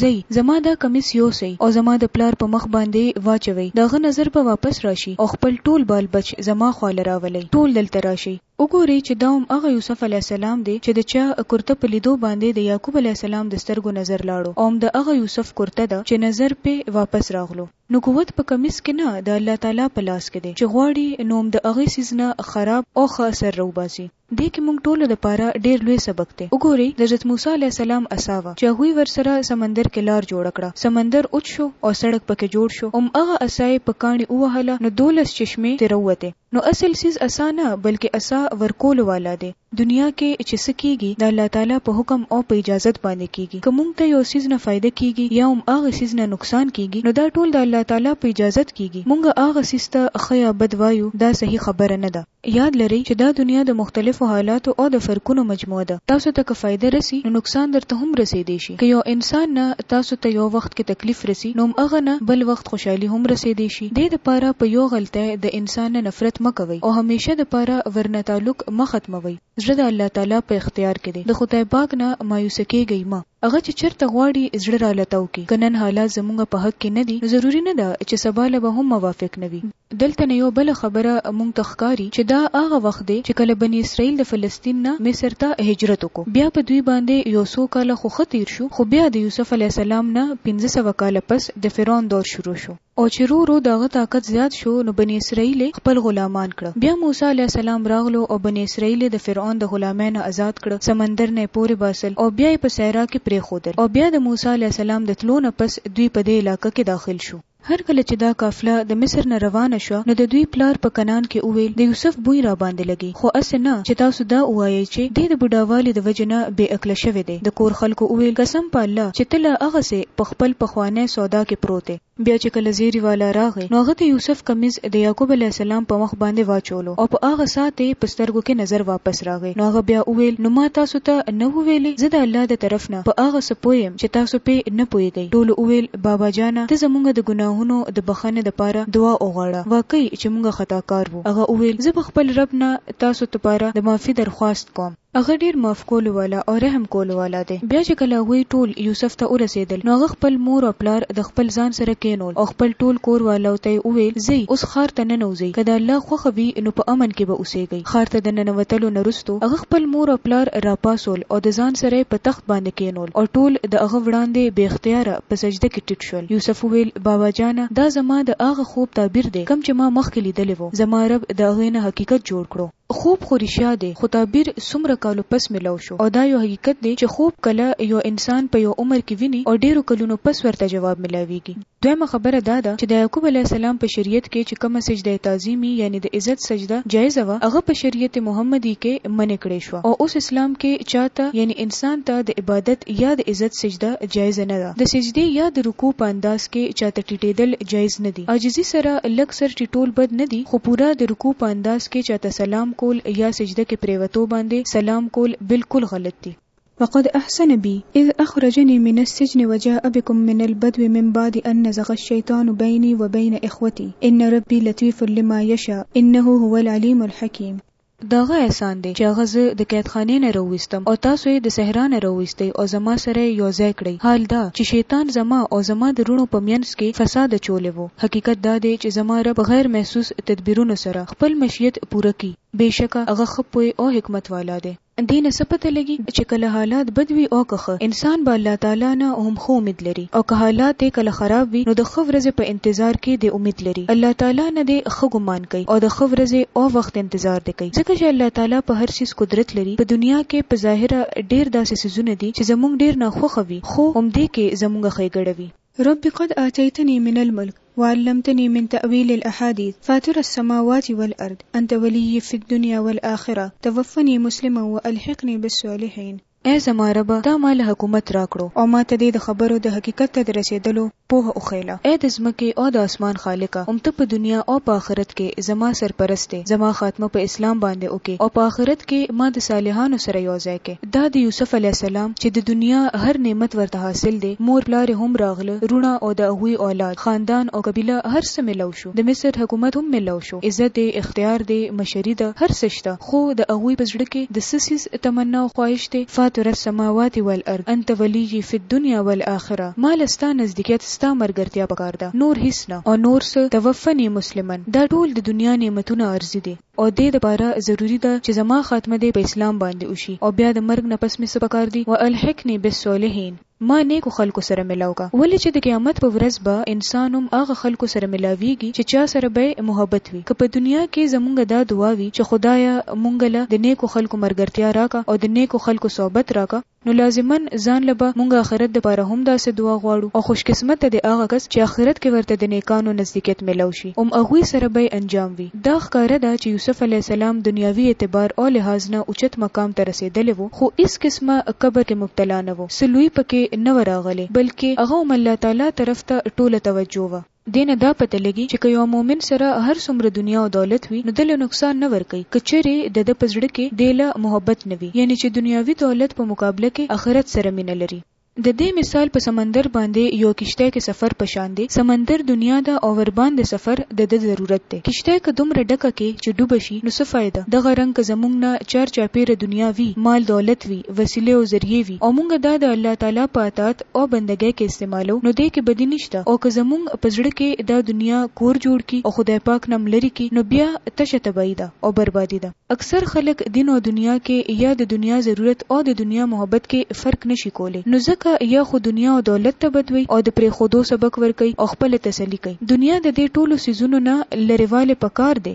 ځئ زما دا کمیس یوسئ او زما د پلار په مخ باندې یې واچوئ، د هغه نظر به واپس راشي او خپل ټول بال بچ زما خوا له راولئ، ټول دلته راشئ. وګورئ چې دا هم هغه یوسف علیه السلام دی چې د چا کرته په لیدو باندې د یعقوب علیه السلام د سترګو نظر لاړو او هم د هغه یوسف کرته ده چې نظر پرې واپس راغلو. نو قوت په کمیس کې نه، د الله تعالی په لاس کې دی، چې غواړي نو هم د هغه څیز نه خراب او ښه اثر راوباسي. دې کې موږ ټولو لپاره ډېر لوی سبق دی. وګورئ، د حضرت موسی علیه السلام عصا وه چې هغوی ورسره سمندر کې لار جوړه کړه، سمندر وچ شو او سړک پکې جوړ شو، هم هغه عصا یې په کاڼي ووهله نو دولس چشمې ترې راووتې. نو اصل څیز عصا نه بلکې عصا ورکولو والا دی. دنیا کې چې څه کېږي د الله تعالی په حکم او په اجازت باندې کېږي. که موږ ته یو څیز نه فایده کېږي یا هم هغه څیز نه نقصان کېږي نو دا ټول د الله تعالی په اجازت کېږي. موږ هغه څیز ته ښه یا بد وایو دا صحیح خبره نه ده. یاد لرئ چې دا دنیا د مختلفو حالاتو او د فرقونو مجموعه ده، تاسو ته که فایده رسي نو نقصان درته هم رسېدی شي، که یو انسان نه تاسو ته یو وخت کې تکلیف رسي نو هم هغه نه بل وخت خوشحالي هم رسېدی شي، دې د پاره په یو غلطۍ د انسان نه نفرت مه کوئ او همېشه د پاره ورنه تعلق مه ختموئ، زړه د الله تعالی په اختیار کې دی، د خدای پاک نه مایوسه کېږئ مه، هغه چې چرته غواړي زړه راله تاو کړي، که نن حالات زمونږ په حق کې نه دي نو ضروري نه ده چې سبا له به هم موافق نه وي، دلته نه یوه بله خبره موږ ته ښکاري چې دا هغه وخت دی چې کله بني اسراییل د فلسطین نه مصر ته هجرت وکړو بیا په دوی باندې یو څو کاله خو ښه تیر شو خو بیا د یوسف علیه السلام نه پنځه سوه کاله پس د فرعون دور شروع شو او چې رو رو د هغه طاقت زیات شو نو بني اسراییل یې خپل غلامان کړه بیا موسی علیه السلام راغلو او بني اسراییل یې د فرعون د غلامۍ نه ازاد کړه سمندر نه یې پورې باسل او بیا یې په صحرا کې پریښودل او بیا د موسی علیه السلام د تلو نه پس دوی په دې علاقه کې داخل شو. هر کله چې دا قافله د مصر نه روانه شوه، نو د دوی پلار په کنعان کې وویل، د یوسف بوی راباندې لګي، خو هسې نه چې تاسو دا ووایئ چې دی د بوډاوالي د وجې نه بې عقله شوی دی. د کور خلکو وویل، قسم په الله چې ته لا هغسې په خپل پخوانۍ سودا کې پروت یې. بیا چې کله زیري والا راغی، نو هغه د یوسف کمیس د یعقوب علیه السلام په مخ باندې واچولو او په هغه ساعت یې په سترګو کې نظر واپس راغی، نو هغه بیا وویل، نو ما تاسو ته نه وو ویلي، زه د الله د طرف نه په هغه څه پوه یم چې تاسو پرې نه پوهېږئ. ټولو وویل. بابا جانه ته زمونږ د ګناهونو د بخښنې دپاره دعا وغواړه واقعي چې مونږ خطاکار وو هغه وویل زه به خپل رب نه تاسو دپاره د معافي درخواست کوم. هغه ډیر معاف کولو والا او رحم کولو والا دی. بیا چې کله هغوی ټول یوسف ته ورسیدل نو هغه خپل مور او پلار د خپل ځان سره کینول او خپل ټول کور والو ته یې وویل ځئ اوس ښار ته ننوځئ که د الله خوښه وي نو په امن کې به اوسیږئ. ښار ته د ننوتلو نه وروسته هغه خپل مور او پلار راپاڅول او د ځان سره یې په تخت باندې کینول. او ټول د هغه وړاندې بې اختیاره په سجده کې ټیټ شول. یوسف وویل، بابا جانه! دا زما د هغه خوب تعبیر دی، کوم چې ما مخکې لیدلی و. زما رب د هغې نه حقیقت جوړ کړو. خوب خو رښیا دی، خو تعبیر څومره کالو پس ملاو شو او دا یو حقیقت دی چې خوب کله یو انسان په یو عمر کې ویني او ډېرو کلونو پس ورته جواب ملاوېږي. دویمه خبره دا ده چې د یعقوب علیه السلام په شریعت کې چې کومه سجده تعظیمي یعنې د عزت سجده جایزه وه هغه په شریعت محمدي کې منع کړې شوه او اوس اسلام کې چا ته یعنې انسان ته د عبادت یا د عزت سجده جایزه نه ده د سجدې یا د رکوع په انداز کې چا ته ټیټیدل جایز نه دي عاجزي سره لږ سر ټیټول بد نه دي خو پوره د رکوع په انداز کې چا ته سلام کول یا سجده کې پریوتو باندې سلام کول بالکل غلط دي. وقد احسن بي اذ اخرجني من السجن وجاء بكم من البدو من بعد ان نزغ الشيطان بيني وبين اخوتي ان ربي لطيف لما يشاء انه هو العليم الحكيم. د هغه احسان دی چې هغه زه د قیدخانې نه راوویستم او تاسو یې د صحرا نه راوویستئ او زما سره یې یو ځای کړئ، حال دا چې شیطان زما او زما د وروڼو په مینځ کې فساد اچولی وو، حقیقت دا دی چې زما رب په غیر محسوس تدبیرونو سره خپل مشیت پوره کوي، بېشکه هغه ښه پوه او حکمت والا دی. دې نه څه پته لګي چې کله حالات بد وي او که ښه، انسان به الله تعالی نه هم ښه امید لري او که حالات یې کله خراب وي نو د ښه ورځې په انتظار کې دې امید لري. الله تعالی نه دې ښه ګمان کوي او د ښه ورځې او وخت انتظار دې کوي. ځکه چې الله تعالی په هر څیز قدرت لري. په دنیا کې په ظاهره ډېر داسې څیزونه دي چې زموږ ډېر ناخوښه وي خو همدې کې زموږ ښېګړه وي. رب قد آتيتني من الملک وعلمتني من تأويل الاحاديث فاطر السماوات والارض انت وليي في الدنيا والآخره توفني مسلما والحقني بالصالحين. اې زما ربه تا ما له حکومت راکړو او ما ته دې د خبرو د حقیقت ته د رسېدلو پوهه وښیله. اې د ځمکې او د آسمان خالقه هم ته په دنیا او په آخرت کې زما سرپرست یې زما خاتمه په اسلام باندې وکړې او په آخرت کې ما د صالحانو سره یو ځای کړې. دا د یوسف علیه السلام چې د دنیا هر نعمت ورته حاصل دی، مور پلار یې هم راغله، وروڼه او د هغوی اولاد، خاندان او قبیله هر څه ملو شو، د مصر حکومت هم ملو شو، عزت دی، اختیار دی، مشري ده، هر څه شته، خو د هغوی په زړه کې د څه څیز تمنا او خواهش دی؟ فاطر السماوات والارض انت ولیی فی الدنیا والآخرة، ما له ستا نزدیکیت، ستا ملګرتیا پکار ده، نور هیڅ نه، او نور څه، توفنی مسلما، دا ټول د دنیا نعمتونه عارضي دي. او دې د پاره ضروري ده چې زما خاتمه دې په اسلام باندې وشي او بیا د مرګ نه پس مې څه پکار دي والحقني بالصالحین ما نیکو خلکو سره ملاو کا ولې چې د قیامت په ورځ به انسان هم هغه خلکو سره ملاویږي چې چا سره به یې محبت وي که په دنیا کې زمونږ دا دعا وي چې خدایه مونږ له د نیکو خلکو مرګرتیا راکه او د نیکو خلکو صحبت راکه نو لازماً ځان له به مونږ اخرت د پاره هم داسې دعا غواړو او خوش قسمته دې هغه کس چې اخرت کې ورته د نېکانو نزدیکیت ملاو شي هم هغوی سره به یې انجام وي دا ښکاره ده چې یوسف علیه السلام دنیاوي اعتبار او لحاظ نه اوچت مقام ته رسېدلی وو خو هیڅ قسمه کبر کې مبتلا نه وو څه لوی په کې نه وه راغلې بلکې هغه هم الله تعالی طرف ته ټوله توجه وه. دې نه دا پته لګي چې که یو مؤمن سره هر څومره دنیا او دولت وي نو ده له نقصان نه ورکوي که چرې دده په زړه کې دې له محبت نه وي یعنې چې دنیاوي دولت په مقابله کې اخرت سره مینه لري. ددې مثال په سمندر باندې یو کښتۍ کې سفر په شان دی، سمندر دنیا ده او ورباندې سفر دده ضرورت دی، کښتۍ که دومره ډکه کې چې ډوبه شي نو څه فایده، دغه رنګ که زمونږ نه چار چاپیره دنیا وي، مال دولت وي، وسیلې او ذریعې وي او مونږ دا د الله تعالی په اطاعت او بندګۍ کې استعمالو نو دې کې بدي نشته او که زمونږ په زړه کې دا دنیا کور جوړ کړي او خدای پاک نم لرې کړي نو بیا تشه تباهي ده او بربادي ده. اکثر خلک دین او دنیا کې یا د دنیا ضرورت او د دنیا محبت کې فرق نشي کولی نو ځکه یا خو دنیا او دولت ته بدوي او د پرېښودو سبق ورکوي او خپله تسلي کوي. دنیا د دې ټولو څیزونو نه لرې والی پکار دی.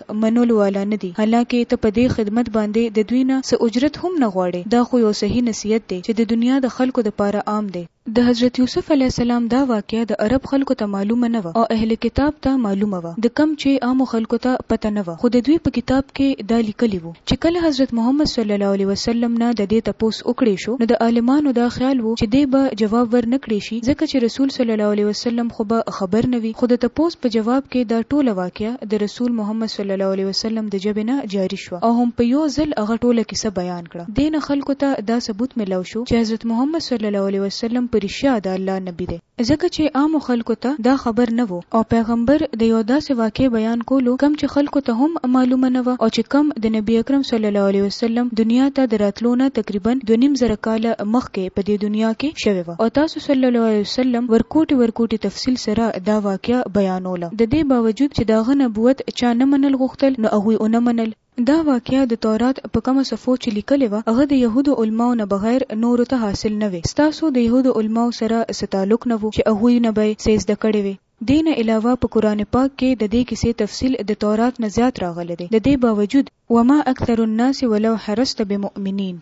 منلو والا نه دي حالانکه ته په دې خدمت باندې د دوی نه څه اجرت هم نه غواړې دا خو یو صحیح نصیحت دی چې د دنیا د خلکو لپاره عام دی. د حضرت یوسف علیه السلام دا واقعه د عرب خلکو ته معلومه نه وه او اهل کتاب ته معلومه وه د کوم چې عامو خلکو ته پته نه وه خو د دوی په کتاب کې دا لیکلي وو. چې کله حضرت محمد صلی الله علیه وسلم نه د دې تپوس وکړې شو نو د عالمانو دا خیال وو چې دې به جواب ور نه کړې شي ځکه چې رسول صلی الله علیه وسلم خو به خبر نه وي خو د تپوس په جواب کې دا ټوله واقعه د رسول محمد صلی الله علیه وسلم د ژبې نه جاري شوه او هم په یو ځل هغه ټوله کیسه بیان کړه دې نه خلکو ته دا ثبوت ملاو شو چې حضرت محمد صلی الله علیه وسلم په رښیا د الله نبی دی. ځکه چې عامو خلکو ته دا خبر نه وو او پیغمبر د یو داسې واقعې بیان کولو کوم چې خلکو ته هم معلومه نه وه او چې کوم د نبي اکرم صلی الله علیه وسلم دنیا ته د راتلو نه تقریبا دوه نیم زره کاله مخکې په دې دنیا کې شوې وه او تاسو صلی الله علیه وسلم ورکوټي ورکوټي تفصیل سره دا واقعه بیانوله ددې باوجود چې د هغه نبوت چا نه منل غوښتل نو هغوی ونه منل. دا واقعه د تورات په کومه صفحو چې لیکلې وه هغه د یهودو علماو نه بغیر نورو ته حاصل نه وې ستاسو د یهودو علماو سره څه تعلق نه وو چې هغوی نه به یې څۀ زده کړې وې. دې نه علاوه په قرآن پاک کې د دې کیسې تفصیل د تورات نه زیات راغلی دی د دې باوجود. وما اکثر الناس ولو حرصت بمؤمنین.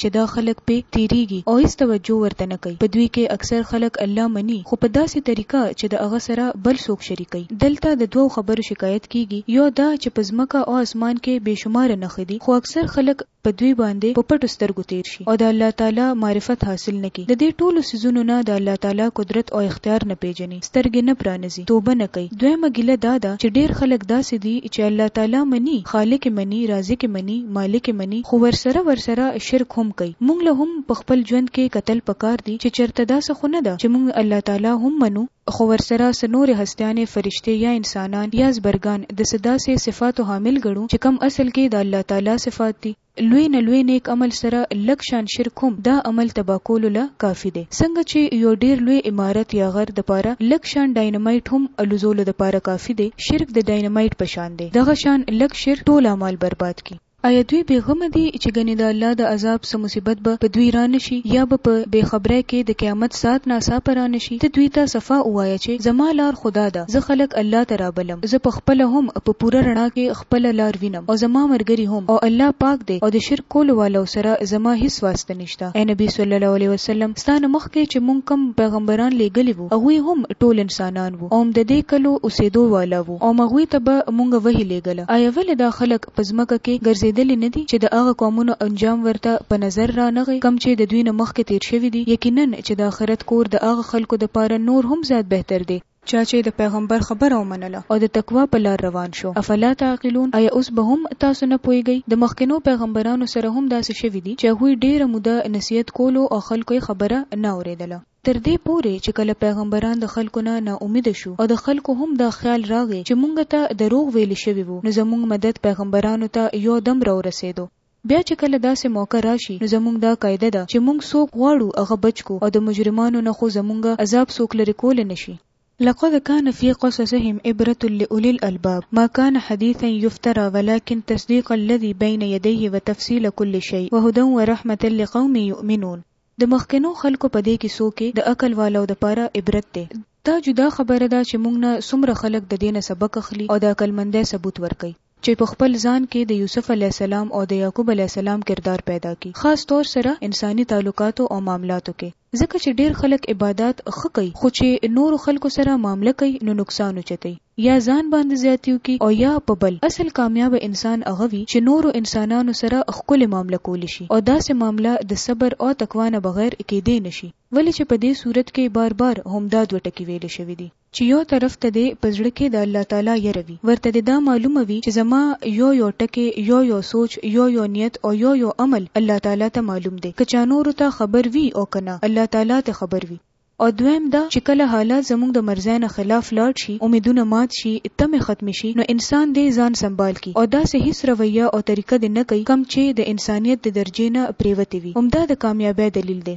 چې دا خلک پرې تېرېږي او هېڅ توجه ورته نه کوي. په دوی کې اکثر خلک الله مني، خو په داسې طریقه چې د هغه سره بل څوک شریکوي. دلته د دوو خبرو شکایت کېږي، یو دا چې په ځمکه او اسمان کې بې شماره نښې دي، خو اکثر خلک په دوی باندې په پټو سترګو تېر شي او د الله تعالی معرفت حاصل نه کړي. د دې ټولو څیزونو نه د الله تعالی قدرت او اختیار نه پېژني، سترګې نه پرانیزي. کړي توبه نه کوي دویمه ګیله دا ده چې ډیر خلک داسې دي چې الله تعالی مني خالق یې مني رازق یې مني مالک یې مني خو ورسره ورسره شرک هم کوي مونږ له هم په خپل ژوند کې کتل پکار دي چې چرته دا څه خو نه ده چې مونږ الله تعالی هم منو خو ورسره څه نورې هستیانې فرشتې یا انسانان یا ځبرګان د څه داسې صفاتو حامل ګڼو چې کوم اصل کې د الله تعالی صفات دي. لوی نه لوی نیک عمل سره لږ شان شرک هم دا عمل تباه کولو له کافی دی څنګه چی یو ډیر لوی عمارت یا غر دپاره لږ شان ډاینمایټ هم الوزولو دپاره کافی دی شرک د ډاینمایټ په شان دی دغه شان لږ شرک ټول اعمال برباد کړي. ایا دوی بی غمه دی چی ګنی د الله د عذاب څه مصیبت به په دوی را نه شی یا به په بی خبری کی د قیامت ساعت ناڅاپه را نه شی ته دوی ته صفا ووایه چی زما لار خو دا ده زه خلک الله ته رابلم زه په خپله هم په پوره رڼا کی خپله لار وینم. او زما مرګري هم او الله پاک دی او د شرک کولو والو سره زما هیڅ واسطه نشته ای نبی صلی الله علیه وسلم ستا نه مخکې چې مونږ کوم پیغمبران لیږلي وو هغوی هم ټول انسانان وو او هم ددې کلو اوسیدو والا وو او هم هغوی ته به مونږ وحی لیږله ایا ولې دا خلک په ځمکه کې ګرځیدلي نه دي چې د هغه قومونو انجام ورته په نظر را نغی کوم چې ددوی نه مخکې تیر شوي دي یقینا چې د اخرت کور د هغه خلکو دپاره نور هم زیات بهتر دی. چا چې د پیغمبر خبره ومنله او د تقوا په لار روان شو، افلا تعقلون، ایا اوس به هم تاسو نه پوهیږئ؟ د مخکنو پیغمبرانو سره هم داسې شوي دي چې هغوی ډیره موده نصیحت کولو او خلکو یې خبره نه اوریدله. تر دې پورې چې کله پیغمبران د خلکو نه نا امیده شو او د خلکو هم دا خیال راغی چې مونږ ته دروغ ویل شوي وو نو زمونږ مدد پیغمبرانو ته یو دم راورسیدو بیا چې کله داسې موقع راشي نو زمونږ دا قاعده ده چې مونږ څوک غواړو هغه بچ کړو او د مجرمانو نه خو زمونږ عذاب څوک لرې کولی نه شي. لقد کان فی قصصهم عبرة لأولی الألباب ماکان حدیثا یفتری ولکن تصدیق الذی بین یدیه وتفصیل کل شیء وهدی ورحمة لقوم یؤمنون د مخکنو خلکو په دې کیسو کې د عقل والو لپاره عبرت دی. دا جدا خبره ده چې مونږ نه څومره خلک د دې نه سبق اخلي او د عقلمندۍ ثبوت ورکوي. چي په خپل ځان کي د يوسف عليه السلام او د يعقوب عليه السلام کردار پيدا کړي خاص طور سره انساني تعلقاتو او معاملاتو کي ځکه چي ډير خلک عبادات ښه کوي خو چي نورو خلکو سره معامله کوي نو نقصان اوچتوي يا ځان باندي زياتي وکړي او يا په بل اصل کامياب انسان هغه وي چي نورو انسانانو سره ښکلې معامله کولي شي او داسي معامله د صبر او تقوا نه بغير کيداي نه شي ولي چي په دي صورت کي بار بار همدا دوه ټکي ويل شوي دي. چې يو طرف ته دې په زړه کې د الله تعالی يره وي، ورته دې دا معلومه وي چې زما يو يو ټکی، يو يو سوچ، يو يو نيت او يو يو عمل الله تعالی ته معلوم دی، که چا نورو ته خبر وي او که نه، الله تعالی ته خبر وي. او دويم دا چې کله حالات زموږ د مرضۍ نه خلاف لاړ شي، اميدونه مات شي، تمې ختمې شي، نو انسان دې ځان سمبال کړي او داسې هيڅ رويه او طريقه دې نه کوي کوم چې د انسانيت د درجې نه پرېوتې وي، همدا د کاميابۍ دليل دی.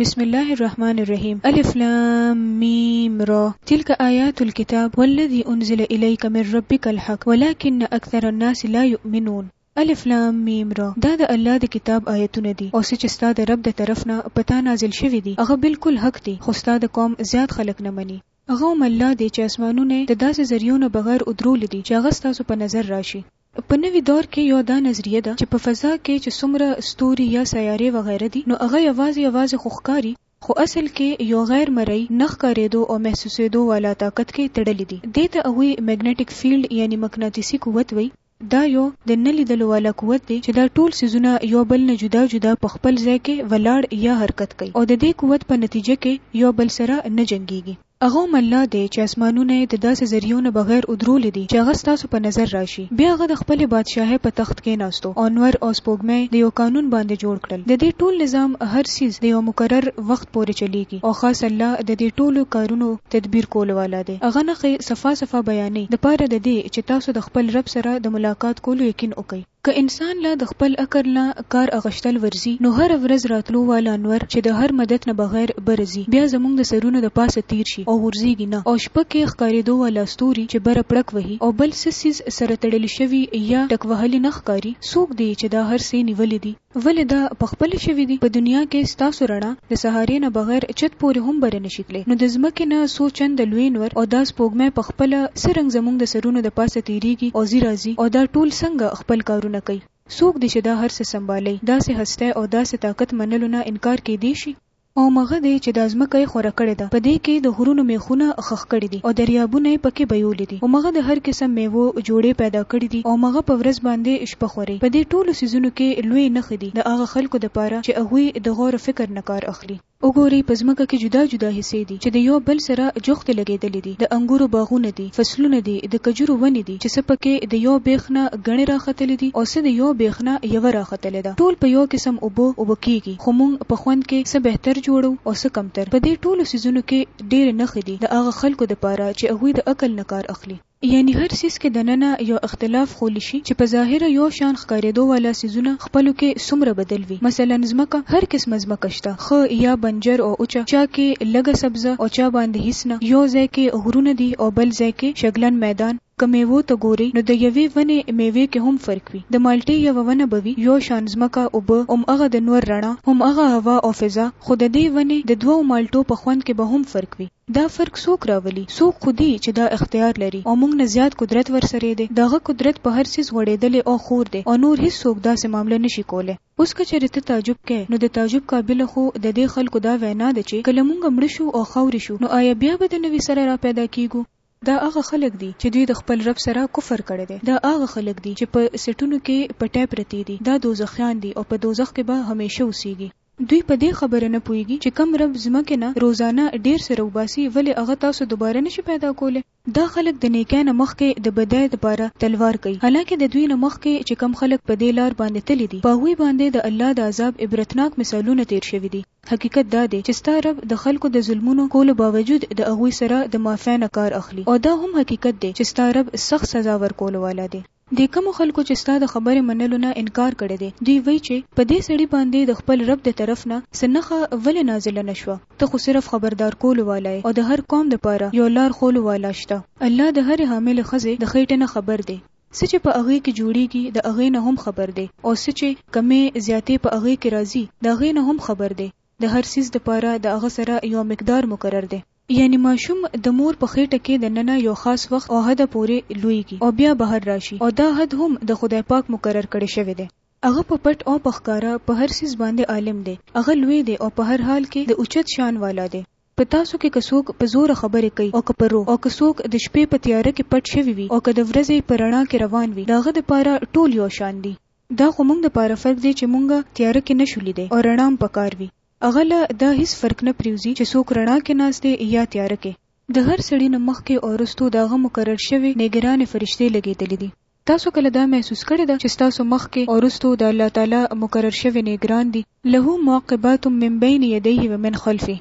بسم الله الرحمن الرحيم ألف لام ميم را تلك آيات الكتاب والذي أنزل إليك من ربك الحق ولكن أكثر الناس لا يؤمنون الف لام میم را دا د الله د کتاب آیتونه دي او څه چې ستا د رب د طرف نه پتا نازل شوی دي هغه بالکل حق دي خو ستا د قوم زیات خلک نه مني هغه هم الله دی چې اسمانونه د داسې ذریعو نه بغیر ادرولي دي چې هغه ستاسو په نظر راشي په نوي دور کې یو دا نظریه ده چې په فضا کې چې څومره ستوري یا سیارې وغیره دي نو هغه یوازې یوازې خو ښکاري خو اصل کې یو غیر مرئي، نه ښکارېدو او محسوسېدو والا طاقت کې تړلي دي. دې ته هغوی مګناټیک فیلډ یعنې مقناطیسي قوت وایي. دا یو د نه لیدلو والا قوت دی چې دا ټول څیزونه یو بل نه جدا جدا په خپل ځای کې ولاړ یا حرکت کوي او د دې قوت په نتیجه کې یو بل سره نه جنګېږي. هغه هم الله دی چې اسمانونه یې د داسې ذریعو نه بغیر ودرولي دي چې هغه ستاسو په نظر راشي. بیا هغه د خپلې بادشاهۍ په تخت کېناستو او نور او سپوږمۍ د یو قانون باندې جوړ کړل. د دې ټول نظام هر څیز د یوه مقرر وخت پورې چلېږي او خاص الله د دې ټولو کارونو تدبیر کولو والا دی. هغه نښې صفا صفا بیانوي د پاره د دې چې تاسو د خپل رب سره د ملاقات کولو یقین وکړئ. که انسان له د خپل عقل نه کار اغشتل ورځي نو هره ورځ راتلو والا انور چې د هر مدد نه بغیر بره ځي بیا زموږ د سرونو د پاسه تیر شي او غورځیږي نه او شپه کې ښکاریدو والا ستوري چې بره پړک وهي او بل څه څیز سره تړلي شوي یا ټکوهلي نه ښکاري څوک دي چې دا هر څۀ نیولي دي؟ ولې دا په خپله شوي دي؟ په دنیا کې ستاسو رڼا د سهارې نه بغیر چت پورې هم بره نه شي تلې، نو د ځمکې نه څو چنده لوی نور او دا سپوږمۍ په خپله څه رنګ زموږ د سرونو د پاسه تېرېږي او ځي راځي او دا ټول څنګه خپل کارونه کوي؟ څوک دي چې دا هر څه سمبالوي؟ داسې هستۍ او داسې طاقت منلو نه انکار کېدای شي؟ او مغه دی چې دا ځمکه یې خوره کړې ده، په دې کې د غرونو مېخونه ښخ کړي دي او دریابونه یې پکې بهیولي دي، او مغه د هر قسم مېوو جوړې پیدا کړي دي او مغه په ورځ باندې شپه خوري. په دې ټولو څیزونو کې لویې نښې دي د هغه خلکو دپاره چې هغوی د غور و فکر نه کار اخلي. وګورئ! په ځمکه کې جدا جدا حصې دي چې د یو بل سره جوختې لګېدلې دي، د انګورو باغونه دي، فصلونه دي، د کجورو ونې دي چې څه پکې د یو بېخ نه ګڼې راختلې دي او څه د یو بېخ نه یوه راختلې ده، ټول په یو قسم اوبو اوبه کېږي. خو موږ په خوند کې څه بهتر جوړو او څه کمتر. په دې ټولو څیزونو کې ډېرې نښې دي د هغه خلکو دپاره چې هغوی د عقل نه کار اخلي. یعنې هر څیز کې دننه یو اختلاف ښولي شي چې په ظاهره یو شان ښکارېدو والا څیزونه خپلو کې څومره بدل وي. مثلاً ځمکه، هر قسمه ځمکه شته، ښه یا بنجر او وچه، چا کې لږه سبزه او چا باندې هیڅ نه، یو ځای کې غرونه دي او بل ځای کې شګلن میدان، که مېوو ته ګورئ نو د یوې ونې مېوې کې هم فرق وي، د مالټې یوه ونه به وي، یو شان ځمکه، اوبه، هماغه د نور رڼا، هماغه هوا او فضا، خو د دې ونې د دوو مالټو په خوند کې به هم فرق وي. دا فرق څوک راولي؟ څوک خو دي چې دا اختیار لري او موږ نه زیات قدرت ورسرې دی، د هغه قدرت په هر څیز غوړېدلی او خور دی او نور هیڅوک داسې معامله نشي کولای. اوس که چېرې ته تعجب کوې نو د تعجب قابله خو د دې خلکو دا وینا ده چې که له موږ مړه شو او خاورې شو نو آیا بیا به د نوي سره راپیدا کېږو؟ دا هغه خلک دي چې دوی د خپل رب سره کفر کړی دی، دا هغه خلک دي چې په سټونو کې پټی پرتې دي، دا دوزخیان دي او په دوزخ کې به همیشه اوسیږي. دوی په دې خبره نه پوهیږي چې کوم رب ځمکې نه روزانه ډیر څه راوباسي ولې هغه تاسو دوباره نشي پیدا کولی؟ دا خلک د نیکۍ نه مخکې د بدۍ لپاره تلوار کوي، حالانکه د دوی نه مخکې چې کوم خلک په دې لار باندې تللي دي په هغوی باندې د الله د عذاب عبرتناک مثالونه تیر شوي دي. حقیقت دا دی چې ستا رب د خلکو د ظلمونو کولو باوجود د هغوی سره د معافۍ نه کار اخلي او دا هم حقیقت دی چې ستا رب سخت سزا ورکولو والا دی. دې کومو خلکو چې ستا د خبرې منلو نه انکار کړی دی، دوی وایي چې، په دې سړي باندې د خپل رب د طرف نه څه نښه ولې نازله نه شوه؟ ته خو صرف خبردار کولو والا یې او د هر قوم لپاره یو لار ښولو والا شته. الله د هرې حاملې ښځې د خېټې نه خبر دی. څه چې په هغې کې جوړېږي د هغې نه هم خبر دی او څه چې کمې زیاتې په هغې کې راځي د هغې نه هم خبر دی، د هر څیز لپاره د هغه سره یو مقدار مقرر دی. یعنې ماشوم د مور په خېټه کې د ننه یو خاص وخت او حده پورې لویږي او بیا بهر راشي او دا حد هم د خدای پاک مقرر کړی شوی دی. هغه په پټ او په ښکاره په هر څیز باندې عالم دی، هغه لوی دی او په هر حال کې د اوچت شان والا دی. په تاسو کې که څوک په زوره خبرې کوي او که په رو، او که څوک د شپې په تیاره کې پټ شوي وي او که د ورځې په رڼا کې روان وي، د هغه دپاره ټول یو شان دي. دا خو مونږ دپاره فرق دی چې مونږ تیاره کې نه شو لیدی او رڼا هم پکار وي. هغه له دا هیڅ فرق نه پریوزي چې څوک رڼا کې ناست دی یا تیاره کې. د هر سړي نه مخکې او وروسته د هغه مقرر شوې نېګرانې فرشتې لګېدلې دي. تاسو کله دا محسوس کړې ده چې ستاسو مخکې او وروسته د الله تعالی مقرر شوی نېګران دي؟ له معقبات من بين يديه ومن خلفه،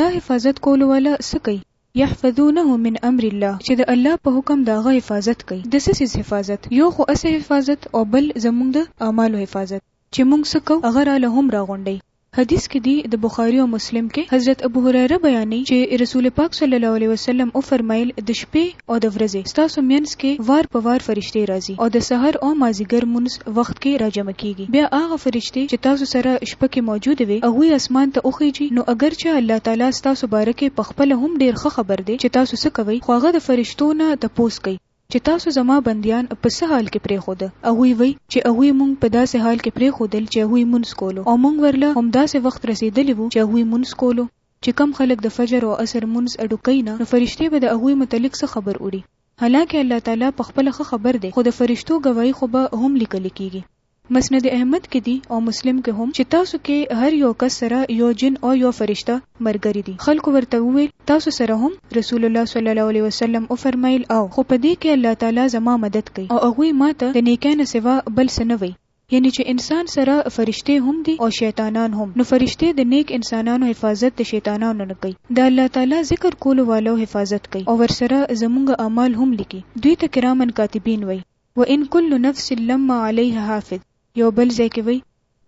دا حفاظت کولو والا څه کوي؟ يحفظونه من امر الله، چې د الله په حکم د هغه حفاظت کوي، د څه څيز حفاظت؟ يو خو اسې حفاظت او بل زموږ د اعمالو حفاظت، چې موږ څه کوو هغه راله هم راغونډوي، حدیث کې دي د بخاري او مسلم کې حضرت ابو هریره بیانوي چې رسول پاک صلی الله علیه وسلم وفرمایل د شپې او د ورځې ستاسو مینځ کې وار په وار فرشتې راځي او د سحر او مازیګر لمونځ وخت کې راجمع کیږي بیا هغه فرشتې چې تاسو سره شپه کې موجود وي هغوی اسمان ته وخیژي نو اګر چه الله تعالی ستاسو باره کې پخپله هم ډیر ښه خبر دی چې تاسو څه کوئ خو هغه د فرشتو نه تپوس کوي چې تاسو زما بندیان په څه حال کې پرېښوده؟ هغوی وایي، چې هغوی مونږ په داسې حال کې پرېښودل چې هغوی مونځ کولو، او مونږ ورله همداسې وخت رسېدلي وو چې هغوی مونځ کولو، چې کوم خلک د فجر او عصر مونځ اډو کوي نه نو فرشتې به د هغوی متعلق څه خبر وړي، حالانکه الله تعالی پخپله ښه خبر دی، خو د فرشتو ګواهي خو به هم لیکل کېږي. مسند احمد کې دي او مسلم کې هم چې تاسو کې هر يو کس سره يو جن او يو فرشته مرګري دي، خلکو ورته وويل، تاسو سره هم؟ رسول الله صلی الله عليه وسلم وفرمايل، آو، خو په دې کې الله تعالی زما مدد کوي او هغوی ماته د نيکۍ نه سوا بل څه نه وایي، يعنې چې انسان سره فرشتې هم دي او شيطانان هم، نو فرشتې د نيک انسانانو حفاظت د شيطانانو نه کوي، د الله تعالی ذکر کولو والو حفاظت کوي او ورسره زمونږ اعمال هم ليکي، دوی ته کراما کاتبين وایي. وان کل نفس لما علیها حافظ یو بل ځای کې وایي،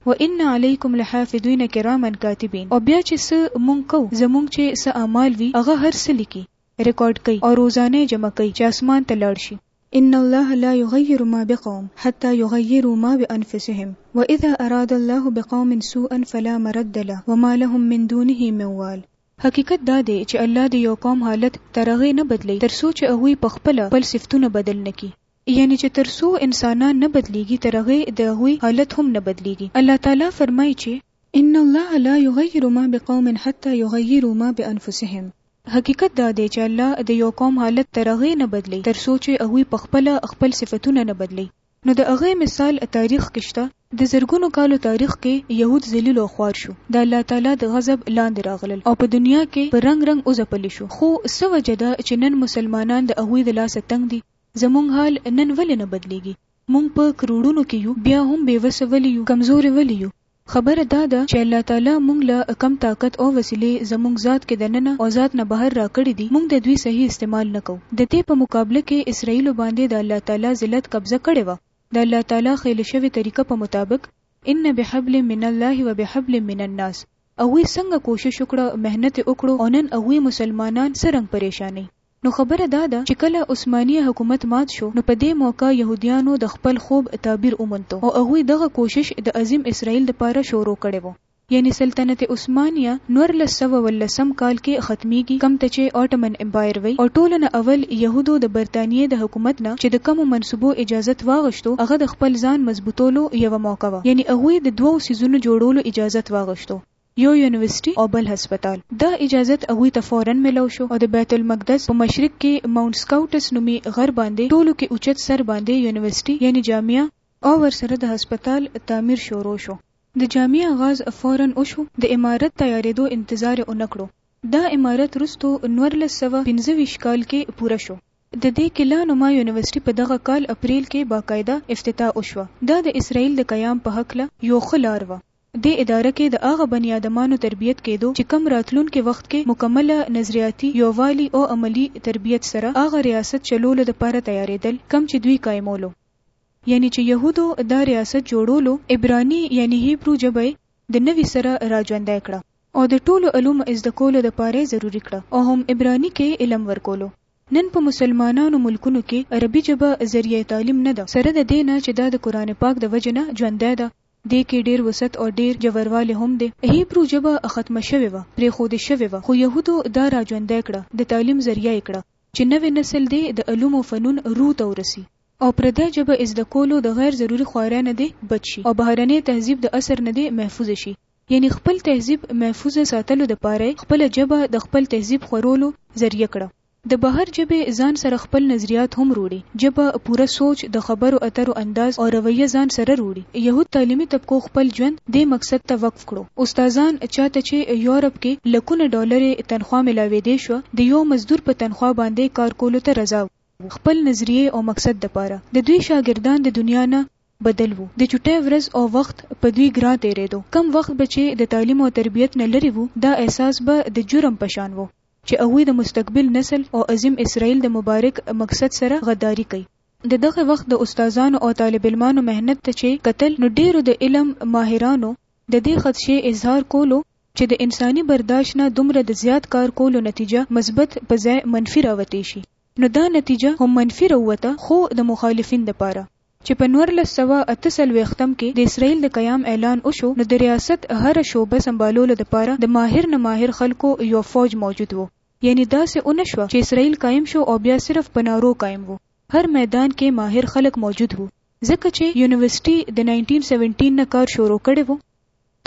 وان علیکم لحافظین کراما کاتبین او بیا چې څه مونږ کوو زمونږ چې څه اعمال وي هغه هر څه لیکي، ریکارډ کوي او روزانه یې جمع کوي چې اسمان ته لاړ شي. ان الله لا یغیر ما بقوم حتی یغیروا ما بانفسهم واذا اراد الله بقوم سوءا فلا مرد له وما لهم من دونه من وال حقیقت دا دی چې الله د یو قوم حالت تر هغې نه بدلوي تر څو چې هغوی په خپله خپل صفتونه بدل نه کړي. یعنې چې تر څو انسانان نه بدلېږي تر هغې د هغوی حالت هم نه بدلېږي. الله تعالی فرمایي چې. ان الله لا یغیر ما بقوم حتی یغیروا ما بانفسهم. حقیقت دا دی چې الله د یو قوم حالت تر هغې نه بدلوي تر څو چې هغوی په خپله خپل صفتونه نه بدلوي. نو د هغه مثال تاریخ کې شته، د زرګونو کالو تاریخ کې یهود ذلیل او خوار شو، د الله تعالی د غضب لاندې راغلل او په دنیا کې په رنګ رنګ وځپل شو، خو څه وجه ده چې نن مسلمانان د هغوی د لاسه تنګ دي؟ زموږ حال نن ولې نه بدلیږي؟ موږ په کروړونو کې یو، بیا هم بې وسه ولې یو؟ کمزوري ولې یو؟ خبره دا ده چې الله تعالی مونږ له کم طاقت او وسیلې زمونږ ذات کې دننه او ذات نه بهر راکړي دي مونږ د دوی صحیح استعمال نه کوو ددې په مقابله کې اسراییلو باندې د الله تعالی ذلت قبضه کړې وه د الله تعالی ښیل شوې طریقه په مطابق ان بحبل من الله وبحبل من الناس هغوی څنګه کوشش وکړه محنت یې وکړو او نن هغوی مسلمانان څه رنګ پریشانوي. نو خبره دا ده چې کله عثماني حکومت مات شو نو په دې موقع یهودیانو د خپل خوب تعبیر وموندو او هغوی دغه کوشش د عظیم اسراییل لپاره شروع کړی وو. یعنې سلطنت عثمانیه نورلس سوه ولسم کال کې ختمیږي کوم ته چې آټمن امپایر وایي او ټولو نه اول یهودو د برتانیې د حکومت نه چې د کومو منصوبو اجازت واغشتو هغه د خپل ځان مضبوطولو یوه موقع وه یعنې هغوی د دوو څیزونو جوړولو اجازت واغشتو یو یونیورسټي او بل هسپتال. دا اجازت هغوی ته فوراً ملو شو او د بیت المقدس په مشرق کې ماونټ سکاوټس نومي غر باندې ټولو کې اوچت سر باندې یونیورسټي یعنې جامعه، او ورسره د هسپتال تعمیر شروع شو د جامعه اغاز فوراً وشو د عمارت تیارېدو انتظار یې ونه کړو دا عمارت وروسته نورلس سوه پنځه ویشت کال کې پوره شو. د دې کلا نما یونیورسټي په دغه کال اپریل کې باقاعده افتتاح وشوه دا د اسراییل د قیام په هکله یو ښه لار وه. دې اداره کې د هغه بني آدمانو تربیت کېدو چې کوم راتلونکې وخت کې مکمله نظریاتي یووالي او عملي تربیت سره هغه ریاست چلولو لپاره تیارېدل کوم چې دوی قایمولو. یعنې چې یهودو دا ریاست جوړولو، عبراني یعنې هیبرو ژبه یې د نوي سره را ژوندی کړه او د ټولو علومو ازده کولو لپاره یې ضروري کړه او هم عبراني کې یې علم ورکولو. نن په مسلمانانو ملکونو کې عربي ژبه ذریعه تعلیم نه ده سره د دې نه چې دا د قرآن پاک د وجې نه ژوندی ده دې کې ډېر وسعت او ډېر ژوروالی هم دی. هیبرو ژبه ختمه شوې وه، پرېښودې شوې وه، خو یهودو دا را ژوندی کړه، د تعلیم ذریعه یې کړه، چې نوی نسل دې د علوم او فنون روح ته ورسي او پردۍ ژبه یې زده کولو د غیر ضروري خوارۍ نه دې بچ شي او بهرنی تهذیب د اثر نه دې محفوظ شي. یعنې خپل تهذیب محفوظ ساتلو دپاره یې خپله ژبه د خپل تهذیب خورولو ذریعه کړه. د بهر ژبې ځان سره خپل نظریات هم روړي، ژبه، پوره سوچ، د خبرو اترو انداز او رویه ځان سره روړي. یهود تعلیمي طبقو خپل ژوند دې مقصد ته وقف کړو. استادان، چا ته چې یورپ کې لکونه ډالرې تنخوا ملاوېدې شوه، د یو مزدور په تنخوا باندې کار کولو ته رضا وو. خپل نظریې او مقصد دپاره. د دوی شاګردان د دنیا نه بدل وو. د چټۍ ورځ او وخت په دوی ګران تېرېدو. کم وخت به چې د تعلیم او تربیت نه لرې وو، دا احساس به د جرم په شان وو. چې هغوی د مستقبل نسل او عظیم اسراییل د مبارک مقصد سره غداري کوي. د دغه وخت د استادانو او طالب علمانو محنت ته چې کتل نو ډېرو د علم ماهرانو د دې خدشې اظهار کولو چې د انساني برداشت نه دومره د زیات کار کولو نتیجه مثبت په ځای منفي راوتې شي نو دا نتیجه هم منفي راووته خو د مخالفین لپاره چې په نورلس سوه اته څلوېښت م کې د اسرائیل د قیام اعلان وشو نو د ریاست هره شعبه سمبالولو دپاره د ماهر نه ماهر خلکو یو فوج موجود وو یعنی داسې ونه شوه چې اسرائیل قایم شو او بیا صرف په نعرو قایم وو هر میدان کې ماهر خلک موجود وو ځکه چې یونیورسټی د ناینټین سیونټین نه کار شروع کړی وو.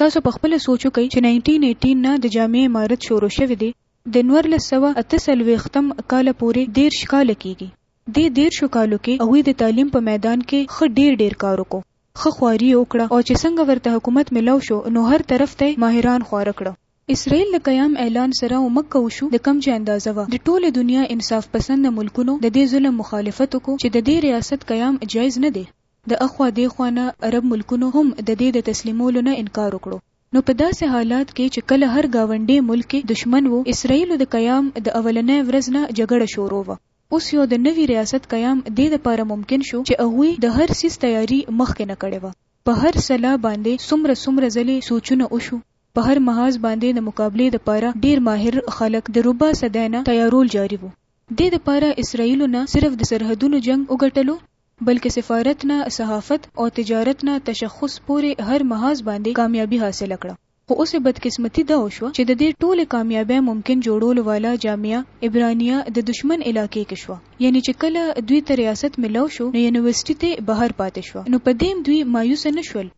تاسو په خپله سوچ وکړئ چې ناینټین ایټین نه د جامع امارت شروع شوی دی د نورلس سوه اته څلوېښت م کال پورې دېرش کاله کیږي. دې دېرشو کالو کې هغوی د تعلیم په میدان کې ښه ډېر ډېر کار وکړو، ښه خواري یې وکړه او چې څنګه ورته حکومت ملاو شو نو هر طرف ته یې ماهران خواره کړه. اسراییل د قیام اعلان سره او مکه وشو د کوم چې اندازه وه د ټولې دنیا انصاف پسنده ملکونو د دې ظلم مخالفت وکړو چې د دې ریاست قیام جایز نه دی د اخوا دېخوا نه عرب ملکونو هم د دې د تسلیمولو نه انکار وکړو نو په داسې حالات کې چې کله هر ګاونډې ملک کې دښمن وو اسراییلو د قیام د اولنۍ ورځ نه جګړه شورو وه. اوس یو د نوي ریاست قیام دې لپاره ممکن شو چې هغوی د هر څیز تیاري مخکې نه کړې وه. په هر سلا باندې څومره څومره ځلې سوچونه وشو، په هر محاذ باندې د مقابلې لپاره ډیر ماهر خلک د ربع صدۍ نه تیارول جاري وو. دې لپاره اسراییلو نه صرف د سرحدونو جنګ وګټلو، بلکې سفارت نه صحافت او تجارت نه تشخص پورې هر محاذ باندې کامیابي حاصله کړه. خو اوس بدقسمتي دا وشوه چې ددې ټولې کامیابۍ ممکن جوړولو والا جامعه عبرانیه د دښمن علاقې کې شوه یعنې چې کله دوی ته ریاست ملاو شو نو یونیورسټي ترې بهر پاتې شوه نو په دېم دوی مایوسه نه شول،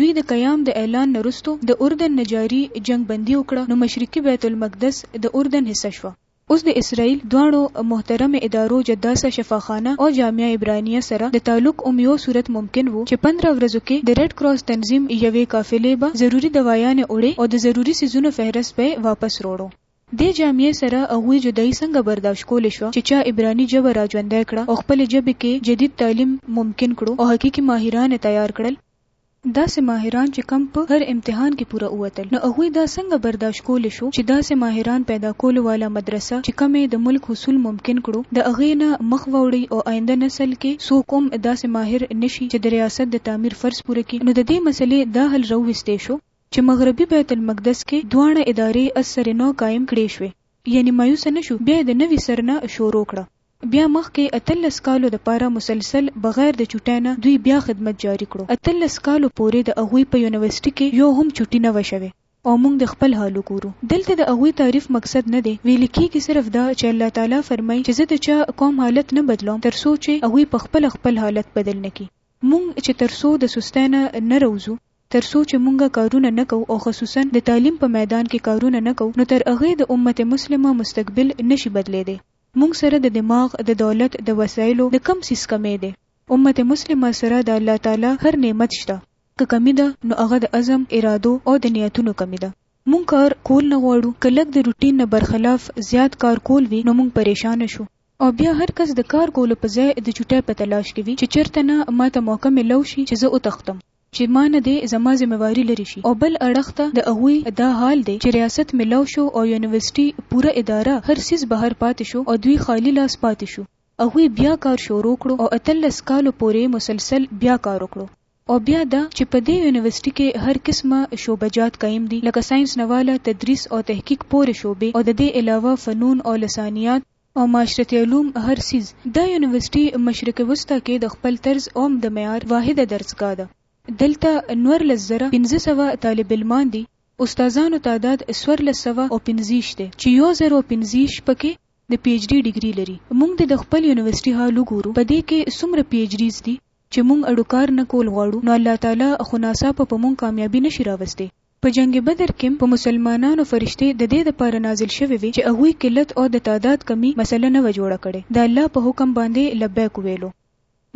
دوی د قیام د اعلان نه وروسته د اردن نه جاري جنګ بندي وکړه نو مشرقي بیت المقدس د اردن حصه شوه. اوس د اسرائیل دواړو محترمه ادارو جداسه شفاخانه او جامعه عبرانیه سره د تعلق هم یو صورت ممکن وو چې پندره ورځو کې د ریډ کراس تنظیم یوې قافلې به ضروري دوایانې وړې او د ضروري څیزونو فهرست به یې واپس روړو. دې جامعې سره هغوی جدايي څنګه برداشت کولی شوه چې چا عبراني ژبه راژوندی کړه او خپلې ژبې کې جدید تعلیم ممکن کړو او حقیقي ماهران یې تیار کړل؟ داسې ماهران چې کم په هر امتحان کې پوره ووتل نو هغوی دا څنګه برداشت کولی شو چې داسې ماهران پیدا کولو واله مدرسه چې کمه یې د ملک حصول ممکن کړو د هغې نه مخ واوړي او آینده نسل کې څوک هم داسې ماهر نه شي چې د ریاست د تعمیر فرض پوره کړي نو ددې مسلې دا حل راوویستی شو چې مغربي بیت المقدس کې دواړه ادارې از سر نو قایم کړې شوې یعنی مایوسه نه شو بیا یې د نوي سر نه شروع کړه. بیا مخکې اتلس کالو لپاره مسلسل بغیر د چوټی نه دوی بیا خدمت جاري کړو. اتلس کالو پورې د هغوی په یونیورسټي کې یو هم چوټي نه وه شوې او موږ د خپل حالو ګورو. دلته د هغوی تعریف مقصد نه دی، ویل کیږي صرف دا چې الله تعالی فرمایي چې زه د چا کوم حالت نه بدلوم تر څو چې هغوی په خپله خپل حالت بدل نه کړي. موږ چې تر څو د سستۍ نه نه راوځو، تر څو چې موږ کارونه نه کوو او خصوصاً د تعلیم په میدان کې کارونه نه کوو نو تر هغې د امت مسلمه مستقبل نه شي بدلیدی. مونږ سره د دماغ، د دولت، د وسایلو د کوم څیز کمی دی؟ امت مسلمه سره د الله تعالی هر نعمت شته، که کمی ده نو هغه د عزم، ارادو او د نیتونو کمی ده. مونږ کار کول نه غواړو، که لږ د روټین نه برخلاف زیات کار کول وي نو مونږ پریشانه شو. او بیا هر کس د کار کولو په ځای د چوټی په تلاش کې وي چې چرته نه ماته موقع ملو شي چې زه وتښتم. چې ما نه دې زما ذمه واري لرې شي او بل اړخ ته د هغوی دا حال دې چې ریاست ملاو شو او یونیورسټي پوره اداره هر څیز بهر پاتې شو او دوی خالي لاس پاتې شو هغوی بیا کار شروع کړو او اتلس کالو پورې مسلسل بیا کار وکړو او بیا دا چې په دې یونیورسټي کې هر قسمه شعبه جات قایم دي لکه ساینس نه واله تدریس او تحقیق پورې شعبې او د دې علاوه فنون او لسانیات او معاشرتي علوم هر څیز دا یونیورسټي مشرقي وسطی کې د خپل طرز اوعمق د معیار واحده درسګاه ده دلته نورلس زره پنځه سوه طالب علمان دي استادانو تعداد څورلس سوه او پنځیشت دی چې یو زر او پنځیشت په کې د پي ايچ ډي ډګري لري مونږ دې د خپل یونیورسټي حال وګورو په دې کې څومره پي ايچ ډيز دي چې مونږ اړوکار نه کول غواړو نو الله تعالی خو ناڅاپه په مونږ کامیابي نه شي راوستې په جنګ بدر کېم په مسلمانانو فرشتې ددې دپاره نازل شوې وې چې هغوی قلت اود تعداد کمي مسله نه وه جوړه کړې د الله په حکم باندې لبیک وویلو.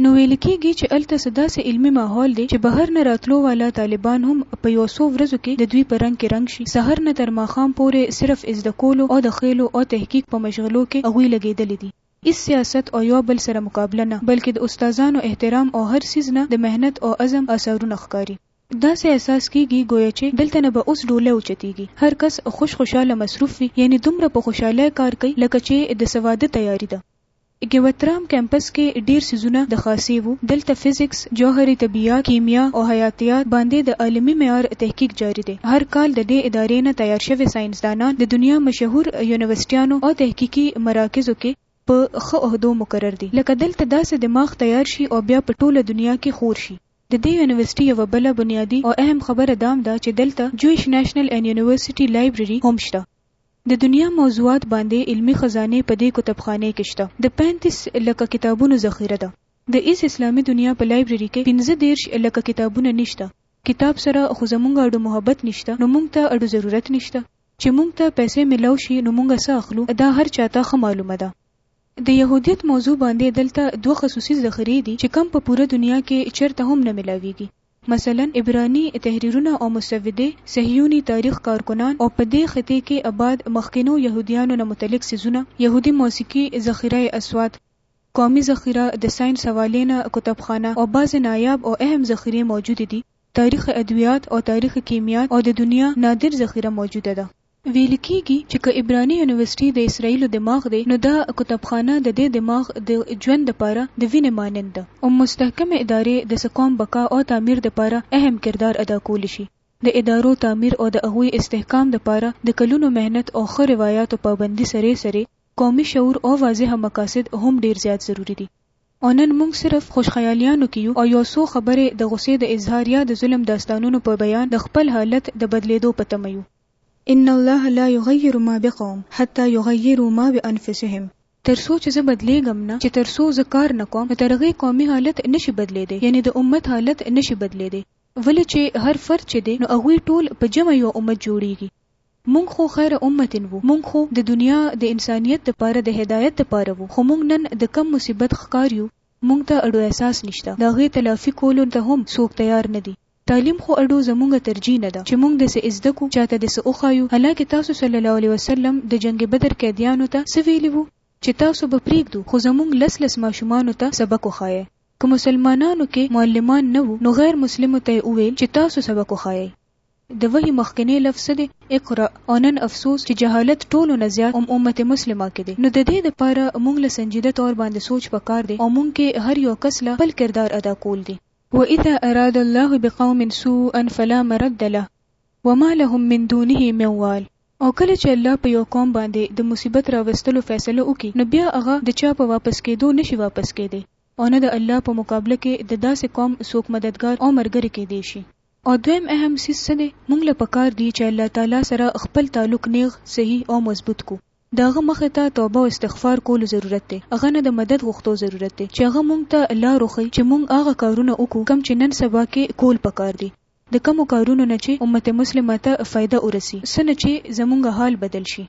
نو ویل کیږي چې هلته څه داسې علمي ماحول دی چې بهر نه راتلو والا طالبان هم په یو څو ورځو کې ددوی په رنګ کې رنګ شي سحر نه تر ماښام پورې صرف ازده کولو او د خېلو او تحقیق په مشغلو کې هغوی لګېدلي دي. هیڅ سیاست او یو بل سره مقابله نه بلکې د استادانو احترام او هر څیز نه د محنت او عزم آثارونه ښکاري. داسې احساس کېږي ګویا چې دلته نه به اوس ډولۍ اوچتېږي، هر کس خوش خوشاله مصروف وي، یعنې دومره په خوشالۍ کار کوي لکه چې د څه واده تیاري ده. ګیوترام کمپس کې ډېر څیزونه د خاصې وو، دلته فزیکس، جوهري طبیعیات، کیمیا او حیاتیات باندې د عالمي معیار تحقیق جاري دی، هر کال د دې ادارې نه تیار شوي ساینسدانان د دنیا مشهور یونیورسټیانو او تحقیقي مراکزو کې په ښه عهدو مقرر دي، لکه دلته داسې دماغ تیار شي او بیا په ټوله دنیا کې خور شي. د دې یونیورسټي یوه بله بنیادي او اهم خبره دا هم ده چې دلته جویش نېشنل اینډ یونیورسټي لایبرري هم شته. د دنیا موضوعات باندې علمي خزانې په دې کتبخانې کې شته. د پنځوس لکه کتابونو ذخیره ده. د هیڅ اسلامي دنیا په لایبرري کې پنځه دېرش لکه کتابونه نشته. کتاب سره خو زمونږ اډو محبت نشته نو مونږ ته اډو ضرورت نشته. چې مونږ ته پیسې ملاو شي نو مونږ څه اخلو دا هر چاته ښه معلومه ده. د یهودیت موضوع باندې دلته دوه خصوصي ذخیرې دي چې کوم په پوره دنیا کې چېرته هم نه ملاویږي. مثلاً عبراني تحریرونه او مسودې، صهیوني تاریخ کارکنان او په دې خطې کې اباد مخکینو یهودیانو نه متعلق څیزونه، یهودي موسیقي، ذخیره اصوات، قومي ذخیره، د ساینس حوالې نه کتابخانه او بعضې نایاب او اهم ذخیرې موجودې دي، تاریخ ادویات او تاریخ کیمیات او د دنیا نادر ذخیره موجوده ده. ویل کیږي چې که عبراني یونیورسټي د اسراییلو دماغ دی نو دا کتابخانه د دې دماغ د ژوند دپاره د وینې مانند ده او مستحکمې ادارې د څه قوم بقا او تعمیر دپاره اهم کردار ادا کولی شي. د ادارو تعمیر او د هغوی استحکام دپاره د کلونو محنت او ښه روایاتو پابندي سرې سرې قومي شعور او واضح مقاصد هم ډیر زیات ضروري دي او نن موږ صرف خوش خیالیانو کې یو او یو څو خبرې د غصې د اظهار یا د ظلم داستانونو په بیان د خپل حالت د بدلیدو په تمه یو. ان الله لا یغیر ما بقوم حتی یغیرو ما بانفسهم. تر څو چې زه بدلیږم نه، چې تر څو زه کار نه کوم، نو تر هغې قومي حالت نه شي بدلیدی، یعنې د امت حالت نه شي بدلیدی، ولې چې هر فرد چې دی، نو هغوی ټول په جمع یو امت جوړیږي، مونږ خو خیر امة وو، مونږ خو د دنیا د انسانیت لپاره د هدایت لپاره وو، خو مونږ نن د کم مصیبت ښکار یو، مونږ ته اړواحساس نشته، د هغې تلافي کولو ته هم څوک تیار نه دي. تعلیم خو اډو زمونږ ترجیح نه ده چه مونږ د څه ازده کو چاته د څه وښایو حالانکه تاسو صلی الله علیه وسلم د جنګ بدر قیدیانو ته څه ویلی وو چه تاسو به پریږدو خو زمونږ لس لس ماشومانو ته سبق وښایه که مسلمانانو کې معلمان نه وو نو غیر مسلمو ته یې وویل چه تاسو سبق وښایئ د وحی مخکنی لفظ څه دی اقرأ او نن افسوس چه جهالت ټولو نه زیات ام امت مسلمه کې دی نو ددې لپاره مونږ له سنجیده طور باندې سوچ پکار دی او مونږ کې هر یو کس له خپل کردار ادا کول دی واذا اراد الله بقوم سوءا فلا مرد له وما لهم من دونه من وال او کله چې الله په یو قوم باندې د مصیبت راوستلو فیصله وکړي نو بیا هغه د چا په واپس کیدو نشي واپس کیدی او نه د الله په مقابله کې د داسې قوم څوک مددګار او مرګري کیدی شي. او دویم اهم څیز څه دی؟ مونږ له پکار دي چې الله تعالی سره خپل تعلق نیغ، صحیح او مضبوط کړو. د هغه مخ ته توبه او استغفار کولو ضرورت دی، هغه نه د مدد غوښتو ضرورت دی چې هغه مونږ ته لار وښيي چې مونږ هغه کارونه وکړو کوم چې نن سبا کې کول پکار دي، د کومو کارونو نه چې امت مسلمه ته فائده ورسي، څه نه چې زمونږ حال بدل شي.